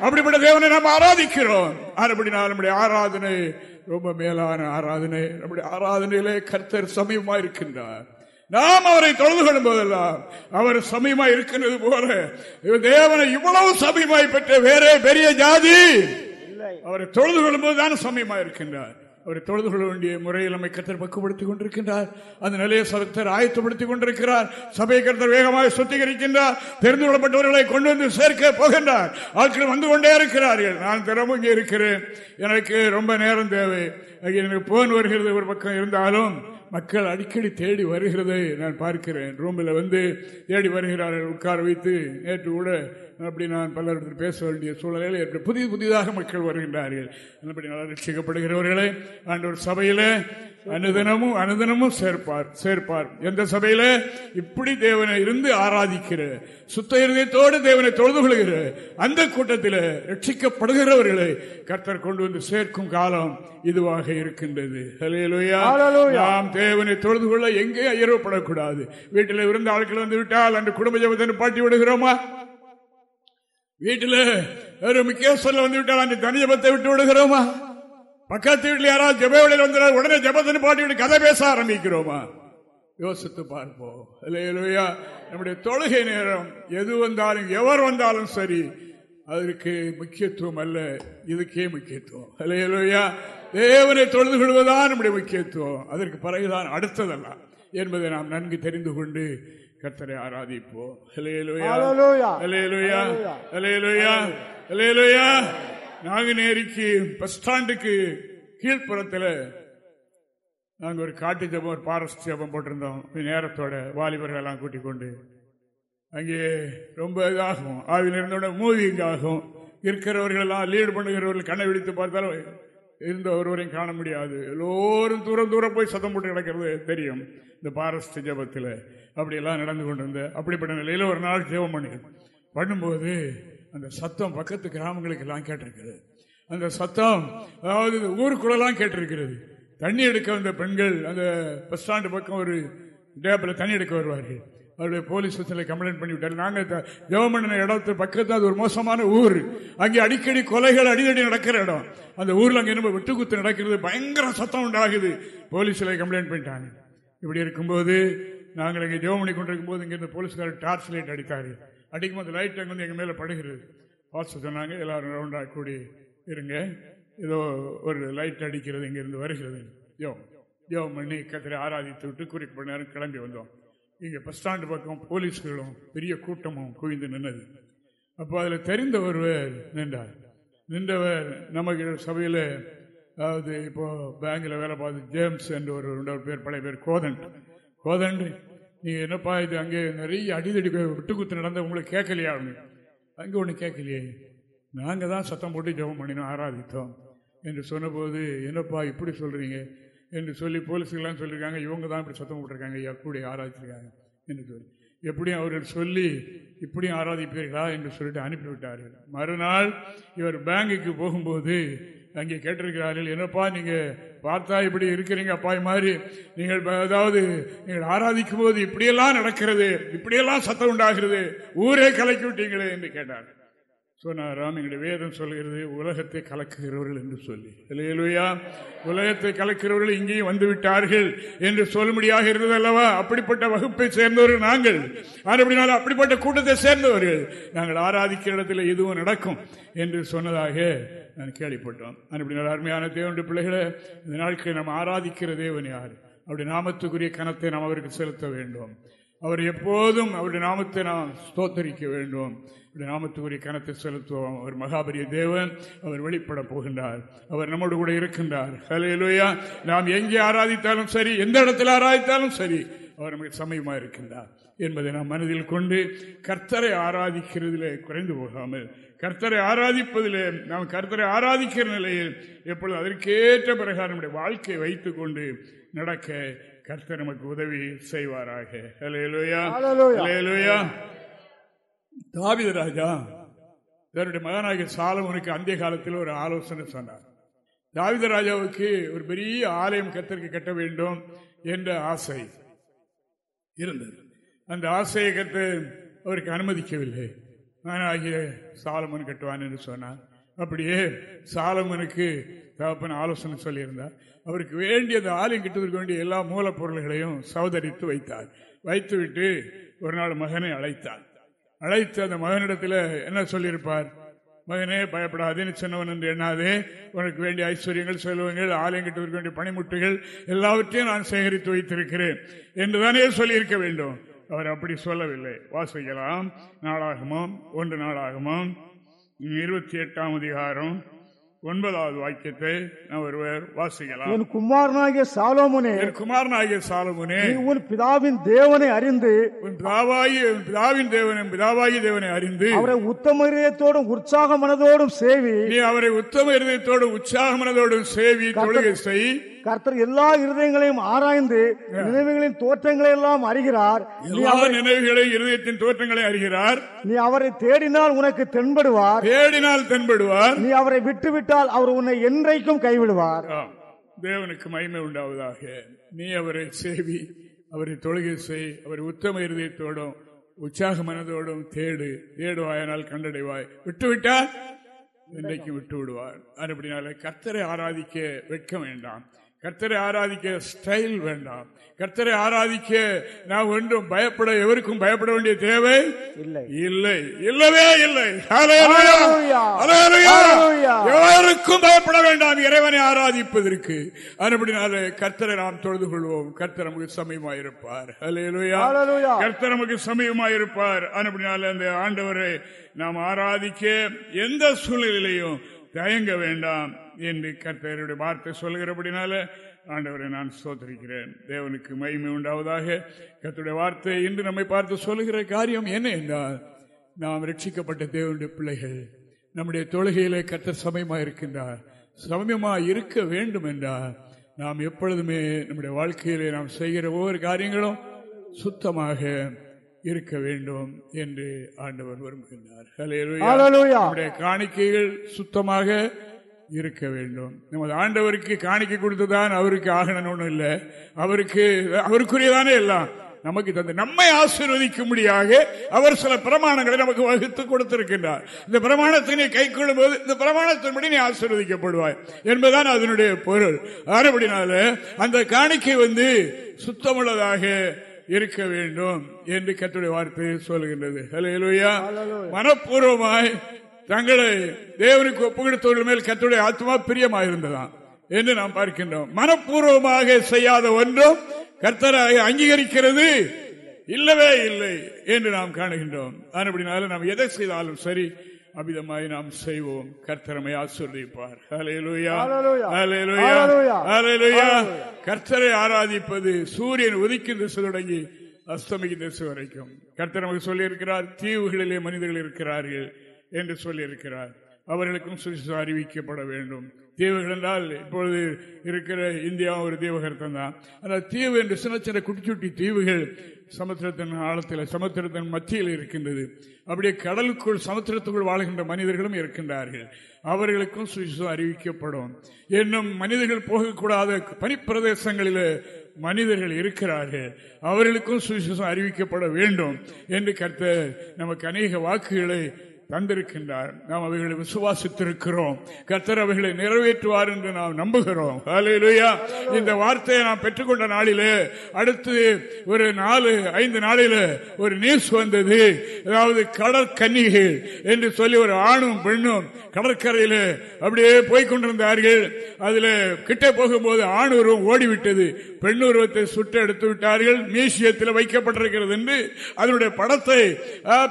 B: அப்படிப்பட்ட தேவனை நாம் ஆராதிக்கிறோம். அதுபடினால் நம்முடைய ஆராதனை ரொம்ப மேலான ஆராதனை. நம்முடைய ஆராதனையிலே கர்த்தர் சமயமா இருக்கின்றார் நாம் அவரை தொழுது கொள்ளும் போதெல்லாம் அவர் சமயமா இருக்கின்றது போல. தேவனை இவ்வளவு சமயமாய் பெற்ற வேற பெரிய ஜாதி. அவரை தொழுது கொள்ளும் போதுதான் சமயமா இருக்கின்றார். அவரை தொழுது கொள்ள வேண்டிய முறையில் நம்மை கத்தர் பக்குப்படுத்திக் கொண்டிருக்கின்றார். அந்த நிலையை சதத்தர் ஆயத்தப்படுத்திக் கொண்டிருக்கிறார். சபை கருத்தர் வேகமாக சுத்திகரிக்கின்றார். தெரிந்து கொள்ளப்பட்டவர்களை கொண்டு வந்து சேர்க்க போகின்றார். ஆட்கள் வந்து கொண்டே இருக்கிறார்கள். நான் திறமும் இங்கே இருக்கிறேன். எனக்கு ரொம்ப நேரம் தேவை. எனக்கு போன் வருகிறது. ஒரு பக்கம் இருந்தாலும் மக்கள் அடிக்கடி தேடி வருகிறதை நான் பார்க்கிறேன். ரூமில் வந்து தேடி வருகிறார்கள். உட்கார வைத்து நேற்று கூட அப்படி நான் பலரிடத்தில் பேச வேண்டிய சூழலில் புதிய புதிதாக மக்கள் வருகின்றார்கள். அப்படி நல்லா ரட்சிக்கப்படுகிறவர்களை ஆண்டு ஒரு சபையில் அனுதினமும் அனுதினமும் சேர்ப்பார் சேர்ப்பார். எந்த சபையில? இப்படி தேவனை இருந்து ஆராதிக்கிற சுத்த இருதயத்தோடு தேவனை தொழுது கொள்கிற அந்த கூட்டத்தில் ரட்சிக்கப்படுகிறவர்களை கர்த்தர் கொண்டு வந்து சேர்க்கும் காலம் இதுவாக இருக்கின்றது. நாம் தேவனை தொழுது கொள்ள எங்கே ஐயரப்படக்கூடாது வீட்டில் இருந்த ஆட்கள் வந்து விட்டால் அந்த குடும்ப ஜபத்தை பாட்டி விடுகிறோமா? வீட்டில் ஒரு முக்கிய வந்து விட்டால் அந்த தனி ஜபத்தை விட்டு விடுகிறோமா? பக்கத்து வீட்டில் யாராவது ஜபவழியில் வந்து உடனே ஜபத்தின் பாட்டி கதை பேச ஆரம்பிக்கிறோமா? யோசித்து பார்ப்போம். இல்லையா நம்முடைய தொழுகை நேரம் எது வந்தாலும் எவர் வந்தாலும் சரி அதற்கு முக்கியத்துவம் அல்ல. இதுக்கே முக்கியத்துவம். இல்லையா தேவனை தொழுது கொள்வதுதான் நம்முடைய முக்கியத்துவம். அதற்கு பிறகுதான் அடுத்ததல்ல என்பதை நாம் நன்கு தெரிந்து கொண்டு கத்தரை ஆராதிப்போம். நாங்குநேரிக்கு பஸ் ஸ்டாண்டுக்கு கீழ்ப்புறத்தில் நாங்கள் ஒரு காட்டு ஜபம் ஒரு பாரஸ்ட் ஜபம் போட்டிருந்தோம். நேரத்தோட வாலிபர்கள் எல்லாம் கூட்டிக் கொண்டு. அங்கே ரொம்ப இதாகும். ஆவில் இருந்தோட மூவிங் ஆகும். இருக்கிறவர்கள் எல்லாம் லீடு பண்ணுகிறவர்கள் கண்ணை விழித்து பார்த்தாலும் இருந்த ஒருவரையும் காண முடியாது. எல்லோரும் தூரம் தூரம் போய் சத்தம் போட்டு கிடக்கிறது தெரியும். இந்த பாரஸ்ட் ஜபத்தில். அப்படியெல்லாம் நடந்து கொண்டிருந்த அப்படிப்பட்ட நிலையில் ஒரு நாள் ஜெபம் பண்ணி பண்ணும்போது அந்த சத்தம் பக்கத்து கிராமங்களுக்கு எல்லாம் கேட்டிருக்கிறது. அந்த சத்தம் அதாவது ஊருக்குள்ளெல்லாம் கேட்டிருக்கிறது. தண்ணி எடுக்க வந்த பெண்கள் அந்த பஸ் ஸ்டாண்டு பக்கம் ஒரு டேப்பில் தண்ணி எடுக்க வருவார்கள். அவருடைய போலீஸ் ஸ்டேஷனில் கம்ப்ளைண்ட் பண்ணிவிட்டார் நாங்கள் ஜெவமண்ண இடத்து பக்கத்தில் அது ஒரு மோசமான ஊர். அங்கே அடிக்கடி கொலைகள் அடிக்கடி நடக்கிற இடம். அந்த ஊரில் அங்கே என்ன வெட்டுக்குத்து நடக்கிறது. பயங்கர சத்தம் உண்டாகுது. போலீஸில் கம்ப்ளைண்ட் பண்ணிட்டாங்க. இப்படி இருக்கும்போது நாங்கள் இங்கே ஜெவம் பண்ணி கொண்டிருக்கும் போது இங்கே இந்த போலீஸ்காரர் டார்ச் லைட் அடித்தார். அடிக்கும் போது லைட் அங்கே வந்து எங்கள் மேலே படுகிறது. வாட்ஸ் சொன்னாங்க எல்லாரும் ரவுண்டாக கூடி இருங்க. ஏதோ ஒரு லைட் அடிக்கிறது இங்கேருந்து வருகிறது. யோ யோ பண்ணி கத்திரை ஆராதித்து விட்டு குறிப்பிட்ட நேரம் கிளம்பி வந்தோம். இங்கே பஸ் ஸ்டாண்டு பக்கம் போலீஸ்களும் பெரிய கூட்டமும் குவிந்து நின்னது. அப்போ அதில் தெரிந்த ஒருவர் நின்றார். நின்றவர் நமக்கு சபையில் அதாவது இப்போது பேங்கில் வேலை பார்த்து ஜேம்ஸ் என்று ஒரு ரெண்டு பேர் பழைய பேர் கோதன். கோதண்டு நீ என்னப்பா இது அங்கே நிறைய அடிதடி விட்டு குத்து நடந்த உங்களை கேட்கலையா அங்கே ஒன்று கேட்கலையே. நாங்கள் தான் சத்தம் போட்டு ஜெபம் பண்ணினோம் ஆராதித்தோம். என்று சொன்னபோது என்னப்பா இப்படி சொல்கிறீங்க என்று சொல்லி போலீஸுக்கெல்லாம் சொல்லியிருக்காங்க இவங்க தான் இப்படி சத்தம் போட்டிருக்காங்க எப்படி ஆராதிச்சிருக்காங்க என்று சொல்லி. எப்படியும் அவர்கள் சொல்லி இப்படியும் ஆராதிப்பீர்களா என்று சொல்லிட்டு அனுப்பிவிட்டார்கள். மறுநாள் இவர் பேங்குக்கு போகும்போது அங்கே கேட்டிருக்கிறார்கள் என்னப்பா நீங்கள் பார்த்தா இப்படி இருக்கிறீங்க அப்பாய் மாதிரி? நீங்கள் அதாவது நீங்கள் ஆராதிக்கும் போது இப்படியெல்லாம் நடக்கிறது இப்படியெல்லாம் சத்தம் உண்டாகிறது ஊரே கலக்கி விட்டீங்களே என்று கேட்டார்கள். சொன்னாராம் எங்களுடைய வேதம் சொல்கிறது உலகத்தை கலக்குகிறவர்கள் என்று சொல்லி. இல்லையா உலகத்தை கலக்கிறவர்கள் இங்கேயும் வந்து விட்டார்கள் என்று சொல்லும்படியாக இருந்தது அல்லவா அப்படிப்பட்ட வகுப்பை சேர்ந்தவர்கள் நாங்கள். அப்படினாலும் அப்படிப்பட்ட கூட்டத்தை சேர்ந்தவர்கள். நாங்கள் ஆராதிக்கிற இடத்துல எதுவும் நடக்கும் என்று சொன்னதாக நான் கேள்விப்பட்டோம். அப்படினால அருமையான தேவனுடைய பிள்ளைகளை இந்த நாட்களில் நாம் ஆராதிக்கிற தேவன் யார்? அப்படி நாமத்துக்குரிய கணத்தை நாம் அவருக்கு செலுத்த வேண்டும். அவர் எப்போதும் அவருடைய நாமத்தை நாம் ஸ்தோத்தரிக்க வேண்டும். நாமத்துக்குரிய கணத்தை செலுத்துவோம். அவர் மகாபரிய தேவன். அவர் வெளிப்பட போகின்றார். அவர் நம்மோடு கூட இருக்கின்றார். ஹலையிலோயா நாம் எங்கே ஆராதித்தாலும் சரி எந்த இடத்தில் ஆராதித்தாலும் சரி அவர் நமக்கு சமயமாக இருக்கின்றார். என்பதை நாம் மனதில் கொண்டு கர்த்தரை ஆராதிக்கிறதிலே குறைந்து போகாமல் கர்த்தரை ஆராதிப்பதிலே நாம் கர்த்தரை ஆராதிக்கிற நிலையில் எப்பொழுது அதற்கேற்ற பிறகு நம்முடைய வாழ்க்கையை வைத்துக் கொண்டு நடக்க கர்த்தர் நமக்கு உதவி செய்வாராக. தாவித ராஜா தன்னுடைய மகனாகிய சாலமனுக்கு அந்த காலத்தில் ஒரு ஆலோசனை சொன்னார். தாவித ராஜாவுக்கு ஒரு பெரிய ஆலயம் கத்திற்கு கட்ட வேண்டும் என்ற ஆசை இருந்தது. அந்த ஆசையை கற்று அவருக்கு அனுமதிக்கவில்லை. மகனாகிய சாலமன் கட்டுவான் என்று சொன்னார். அப்படியே சாலமனுக்கு தகப்பன் ஆலோசனை சொல்லியிருந்தார். அவருக்கு வேண்டிய அந்த ஆலயம் கிட்டதற்கு வேண்டிய எல்லா மூலப்பொருள்களையும் சௌதரித்து வைத்தார். வைத்துவிட்டு ஒரு நாள் மகனை அழைத்தார். அழைத்து அந்த மகனிடத்தில் என்ன சொல்லியிருப்பார்? மகனே பயப்படாதேன்னு சின்னவன் என்று எண்ணாதே. உனக்கு வேண்டிய ஐஸ்வர்யங்கள் செல்வங்கள் ஆலயம் கிட்டதற்கு வேண்டிய பணிமுட்டுகள் எல்லாவற்றையும் நான் சேகரித்து வைத்திருக்கிறேன் என்றுதானே சொல்லியிருக்க வேண்டும். அவர் அப்படி சொல்லவில்லை. வாசிக்கலாம். நாளாகமும் ஒன்று நாளாகமும். இருபத்தி எட்டாம் அதிகாரம். ஒன்பதாவது வாக்கியத்தை ஒருவர் வாசிக்கலாம்.
C: என் குமாரனாகிய சாலோமுனே
B: என் குமாரனாகிய சாலமுனே
C: உன் பிதாவின் தேவனை அறிந்து
B: உன் பிதாவாகி பிதாவின் தேவனை பிதாவாகி தேவனை அறிந்து
C: அவரை உத்தம இதயத்தோடும் உற்சாக மனதோடும் சேவி
B: நீ அவரை உத்தம இருதயத்தோடும் உற்சாக மனதோடும் சேவி தொழுகை செய்.
C: கர்த்தர் எல்லா இருதயங்களையும் ஆராய்ந்து நினைவுகளின் தோற்றங்களை எல்லாம் அறிகிறார்
B: நினைவுகளை இருதயத்தின் தோற்றங்களை அறிகிறார்.
C: நீ அவரை தேடினால் உனக்கு தென்படுவார்.
B: தேடினால் தென்படுவார்.
C: நீ அவரை விட்டுவிட்டால் அவர் உன்னை என்றைக்கும் கைவிடுவார்.
B: தேவனுக்கு மகிமை உண்டாவதாக. நீ அவரை சேவி அவரை தொழுகை செய் அவரை உத்தம இருதயத்தோடும் உற்சாக மனதோடும் தேடு. தேடுவாயனால் கண்டடைவாய். விட்டுவிட்டால் இன்றைக்கு விட்டு விடுவார் அப்படினால கத்தரை ஆராதிக்க வெட்க வேண்டாம். கர்த்தரை ஆராதிக்க ஸ்டைல் வேண்டாம். கர்த்தரை ஆராதிக்க நான் ஒன்றும் பயப்பட எவருக்கும் பயப்பட வேண்டிய தேவை இல்லை. இல்லை. இல்லவே இல்லை. எவருக்கும் பயப்பட வேண்டாம். இறைவனை ஆராதிப்பதற்கு. அதுபடினால கர்த்தரை நாம் தொழுது கொள்வோம். கர்த்தர் நமக்கு சமயமாயிருப்பார். கர்த்தர் நமக்கு சமயமாயிருப்பார். அதுபடினால அந்த ஆண்டவரை நாம் ஆராதிக்க எந்த சூழ்நிலையிலையும் தயங்க வேண்டாம். என்று கர்த்தருடைய வார்த்தை சொல்கிறபடினால ஆண்டவரை நான் சோதரிக்கிறேன் தேவனுக்கு மகிமை உண்டாவதாக கத்துடைய வார்த்தை இன்று நம்மை பார்த்து சொல்லுகிற காரியம் என்ன என்றால் நாம் ரட்சிக்கப்பட்ட தேவனுடைய பிள்ளைகள் நம்முடைய தொழுகையிலே கத்தர் சமயமா இருக்கின்றார். சமயமா இருக்க வேண்டும் என்றால் நாம் எப்பொழுதுமே நம்முடைய வாழ்க்கையிலே நாம் செய்கிற ஒவ்வொரு காரியங்களும் சுத்தமாக இருக்க வேண்டும் என்று ஆண்டவர் விரும்புகின்றார். காணிக்கைகள் சுத்தமாக இருக்க வேண்டும். நமது ஆண்டவருக்கு காணிக்கை கொடுத்துதான் அவருக்கு ஆகணும் ஒன்றும் இல்லை. அவருக்கு அவருக்குரியதானே எல்லாம். நமக்கு தந்து நம்மை ஆசீர்வதிக்கும்படியாக அவர் சில பிரமாணங்களை நமக்கு வகுத்து கொடுத்திருக்கின்றார். இந்த பிரமாணத்தினை கை கொள்ளும் போது இந்த பிரமாணத்தின்படி நீ ஆசீர்வதிக்கப்படுவாய் என்பதுதான் அதனுடைய பொருள். ஆறுபடினால அந்த காணிக்கை வந்து சுத்தமுள்ளதாக இருக்க வேண்டும் என்று கத்துடைய வார்த்தை சொல்கின்றது மனப்பூர்வமாய் தங்களை தேவனுக்கு ஒப்புக்கொடுத்தவர்கள் மேல் கத்துடைய ஆத்மா பிரியமாயிருந்ததாம் என்று நாம் பார்க்கின்றோம். மனப்பூர்வமாக செய்யாத ஒன்றும் கர்த்தரை அங்கீகரிக்கிறது இல்லவே இல்லை என்று நாம் காணுகின்றோம். அப்படினால நாம் எதை செய்தாலும் சரி அபிதமாய் நாம் செய்வோம். கர்த்தரமை ஆசிர்வதிப்பார். கர்த்தரை ஆராதிப்பது சூரியன் உதிக்கும் திசை தொடங்கி அஸ்தமிக்கும் திசை வரைக்கும் கர்த்தர் நமக்கு சொல்லி இருக்கிறார் தீவுகளிலே மனிதர்கள் இருக்கிறார்கள். என்று சொல்லியிருக்கிறார். அவர்களுக்கும் சுவிசேஷம் அறிவிக்கப்பட வேண்டும். தீவுகள் என்றால் இப்பொழுது இருக்கிற இந்தியா ஒரு தீவகர்த்தம் தான் ஆனால் தீவு என்று சின்ன சின்ன குட்டி குட்டி தீவுகள் சமுத்திரத்தின் ஆழத்தில் சமுத்திரத்தின் மத்தியில் இருக்கின்றது. அப்படியே கடலுக்குள் சமுத்திரத்துக்குள் வாழ்கின்ற மனிதர்களும் இருக்கின்றார்கள். அவர்களுக்கும் சுவிசேஷம் அறிவிக்கப்படும். இன்னும் மனிதர்கள் போகக்கூடாத பனிப்பிரதேசங்களில் மனிதர்கள் இருக்கிறார்கள். அவர்களுக்கும் சுவிசேஷம் அறிவிக்கப்பட வேண்டும் என்று கருத்த நமக்கு அநேக வாக்குகளை தந்திருக்கின்றார். நாம் அவைகளை விசுவாசித்திருக்கிறோம். கத்தர் அவைகளை நிறைவேற்றுவார் என்று நாம் நம்புகிறோம். இந்த வார்த்தையை நாம் பெற்றுக்கொண்ட நாளிலே அடுத்து ஒரு நாலு ஐந்து நாளில ஒரு நியூஸ் வந்தது. அதாவது கடற்கன்னிகள் என்று சொல்லி ஒரு ஆணும் பெண்ணும் கடற்கரையில் அப்படியே போய்கொண்டிருந்தார்கள். அதுல கிட்டே போகும்போது ஆண் உருவம் ஓடிவிட்டது. பெண்ணுருவத்தை சுட்டு எடுத்து விட்டார்கள். மியூசியத்தில் வைக்கப்பட்டிருக்கிறது என்று அதனுடைய படத்தை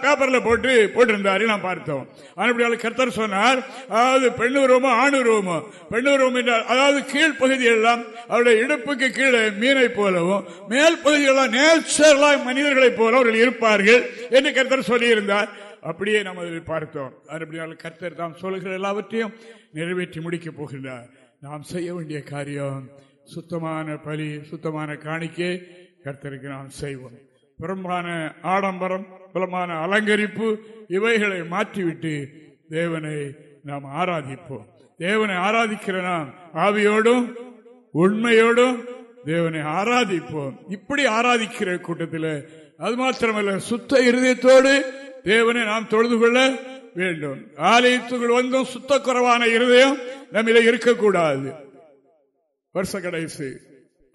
B: பேப்பர்ல போட்டு போட்டிருந்தார்கள். நான் பார்த்தோம். அப்படியால் கர்த்தர் சொன்னார் அதாவது பெண் உருவமோ ஆண் என்றால் அதாவது கீழ்ப்பகுதி எல்லாம் அவருடைய இடுப்புக்கு கீழே மீனை போலவும் மேல் பகுதியெல்லாம் நேச்சரலாய் மனிதர்களைப் போல அவர்கள் இருப்பார்கள் என்று கர்த்தர் சொல்லியிருந்தார். அப்படியே நாம் அதில் பார்த்தோம். அப்படியால் கர்த்தர் தாம் சொல்கிற எல்லாவற்றையும் நிறைவேற்றி முடிக்கப் போகின்றார். நாம் செய்ய வேண்டிய காரியம் சுத்தமான பலி சுத்தமான காணிக்கை கர்த்தருக்கு நாம் செய்வோம். புறம்பான ஆடம்பரம் பிரமான அலங்கரிப்பு இவைகளை மாற்றிவிட்டு தேவனை நாம் ஆராதிப்போம். தேவனை ஆராதிக்கிற நாம் ஆவியோடும் உண்மையோடும் தேவனை ஆராதிப்போம். இப்படி ஆராதிக்கிற கூட்டத்தில் அது மாத்திரமல்ல சுத்த இருதயத்தோடு தேவனை நாம் தொழுது கொள்ள வேண்டும். ஆலயத்துக்குள் வந்தும் சுத்த குறைவான இருதயம் நம்மில இருக்கக்கூடாது. வருஷ கடைசி.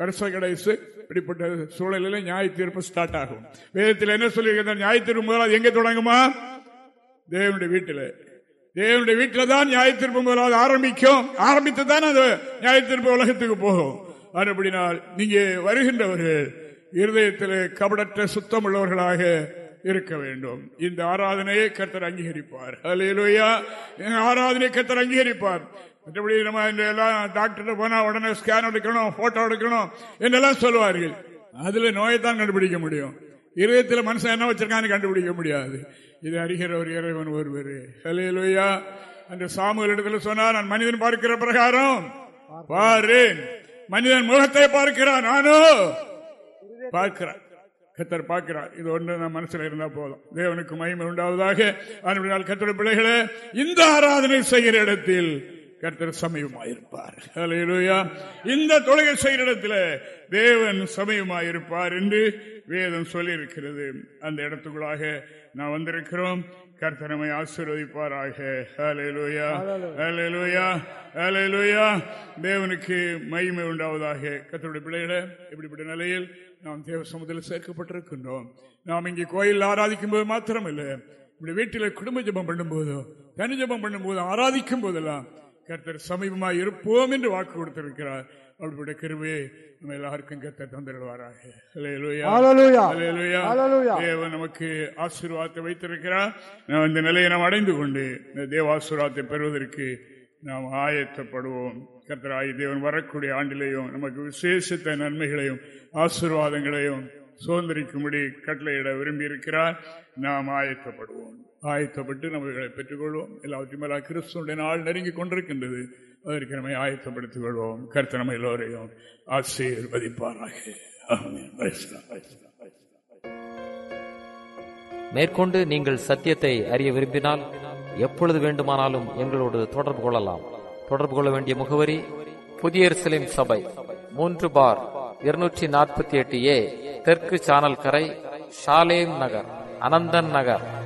B: வருஷ கடைசி இப்படிப்பட்ட சூழலில் நியாய தீர்ப்பு ஸ்டார்ட் ஆகும். வேதத்தில் என்ன சொல்லியிருக்க நியாய தீர்ப்பு முதலாவது எங்கே தொடங்குமா? தேவனுடைய வீட்டில். தேவனுடைய வீட்டில் தான் நியாய தீர்ப்பு முதலாவது ஆரம்பிக்கும். ஆரம்பித்து தான் அது நியாய தீர்ப்பு உலகத்துக்கு போகும். அப்படினால் நீங்க வருகின்றவர்கள் இருதயத்தில் கபடற்ற சுத்தம் உள்ளவர்களாக இருக்க வேண்டும். இந்த ஆராதனையை கத்தர் அங்கீகரிப்பார். ஆராதனை கத்தர் அங்கீகரிப்பார். மற்றபடி நம்ம இந்த எல்லாம் டாக்டர் போனா உடனே ஸ்கேன் எடுக்கணும் போட்டோ எடுக்கணும் என்றெல்லாம் சொல்லுவார்கள். அதுல நோயை தான் கண்டுபிடிக்க முடியும். இருதயத்தில் மனுஷன் என்ன வச்சிருக்கான்னு கண்டுபிடிக்க முடியாது. இது அறிகிற ஒரு இறைவன் ஒருவர். ஹலேலுயா அந்த சாமுகள் இடத்துல சொன்னார் நான் மனிதன் பார்க்கிற பிரகாரம் பாரு மனிதன் முகத்தை பார்க்கிறான் நானோ பார்க்கிறான். கத்தர் பார்க்கிறார். இது ஒன்று நான் மனசுல இருந்தா போதும். தேவனுக்கு மகிமை உண்டாவதாக. ஆனால் கத்தர் பிள்ளைகளே இந்த ஆராதனை செய்கிற இடத்தில் கர்த்தர் சமயமாயிருப்பார். ஹalleluya இந்த தொழுகை செய்கிற இடத்துல தேவன் சமயமாயிருப்பார் என்று வேதம் சொல்லி இருக்கிறது அந்த இடத்துக்குள்ளாக நான் வந்திருக்கிறோம். கர்த்தனமை ஆசீர்வதிப்பாராக. ஹalleluya ஹalleluya ஹalleluya தேவனுக்கு மகிமை உண்டாவதாக. கர்த்தருடைய பிள்ளைகளே இப்படிப்பட்ட நிலையில் நாம் தேவ சமுதில் சேர்க்கப்பட்டிருக்கின்றோம். நாம் இங்கே கோயில் ஆராதிக்கும் போது மாத்திரமல்ல. இப்படி வீட்டில் குடும்ப ஜபம் பண்ணும்போதோ தனி ஜபம் பண்ணும்போது ஆராதிக்கும் போதெல்லாம் கர்த்தர் சமீபமாக இருப்போம் என்று வாக்கு கொடுத்திருக்கிறார். அப்படிப்பட்ட கிருபையை நம்ம எல்லாருக்கும். ஹalleluya.
C: ஹalleluya.
B: தேவன் நமக்கு ஆசீர்வாதத்தை வைத்திருக்கிறார். நாம் இந்த நிலையை நாம் அடைந்து கொண்டு இந்த தேவாசீர்வாதத்தை பெறுவதற்கு நாம் ஆயத்தப்படுவோம். கர்த்தராகி தேவன் வரக்கூடிய ஆண்டிலேயும் நமக்கு விசேஷித்த நன்மைகளையும் ஆசீர்வாதங்களையும் சுதந்திரிக்கும்படி கட்டளையிட விரும்பி இருக்கிறார் நாம் ஆயத்தப்படுவோம். ஆயத்தப்பட்டு நம்மளை பெற்றுக்கொள்வோம். எல்லாவற்றையும் மேலாக கிறிஸ்துவனுடைய நாள் நெருங்கி கொண்டிருக்கின்றது. அதற்கு நம்மை ஆயத்தப்படுத்திக் கொள்வோம் கருத்து நம்ம எல்லோரையும் ஆசீர்வதிப்பாராக. ஆமென்.
A: மேற்கொண்டு நீங்கள் சத்தியத்தை அறிய விரும்பினால் எப்பொழுது வேண்டுமானாலும் எங்களோடு தொடர்பு கொள்ளலாம். தொடர்பு கொள்ள வேண்டிய முகவரி புதிய சபை மூன்று பார் இருநூற்றி நாற்பத்தி எட்டு ஏ தெற்கு சானல் கரை ஷாலேம் நகர் அனந்தன் நகர்.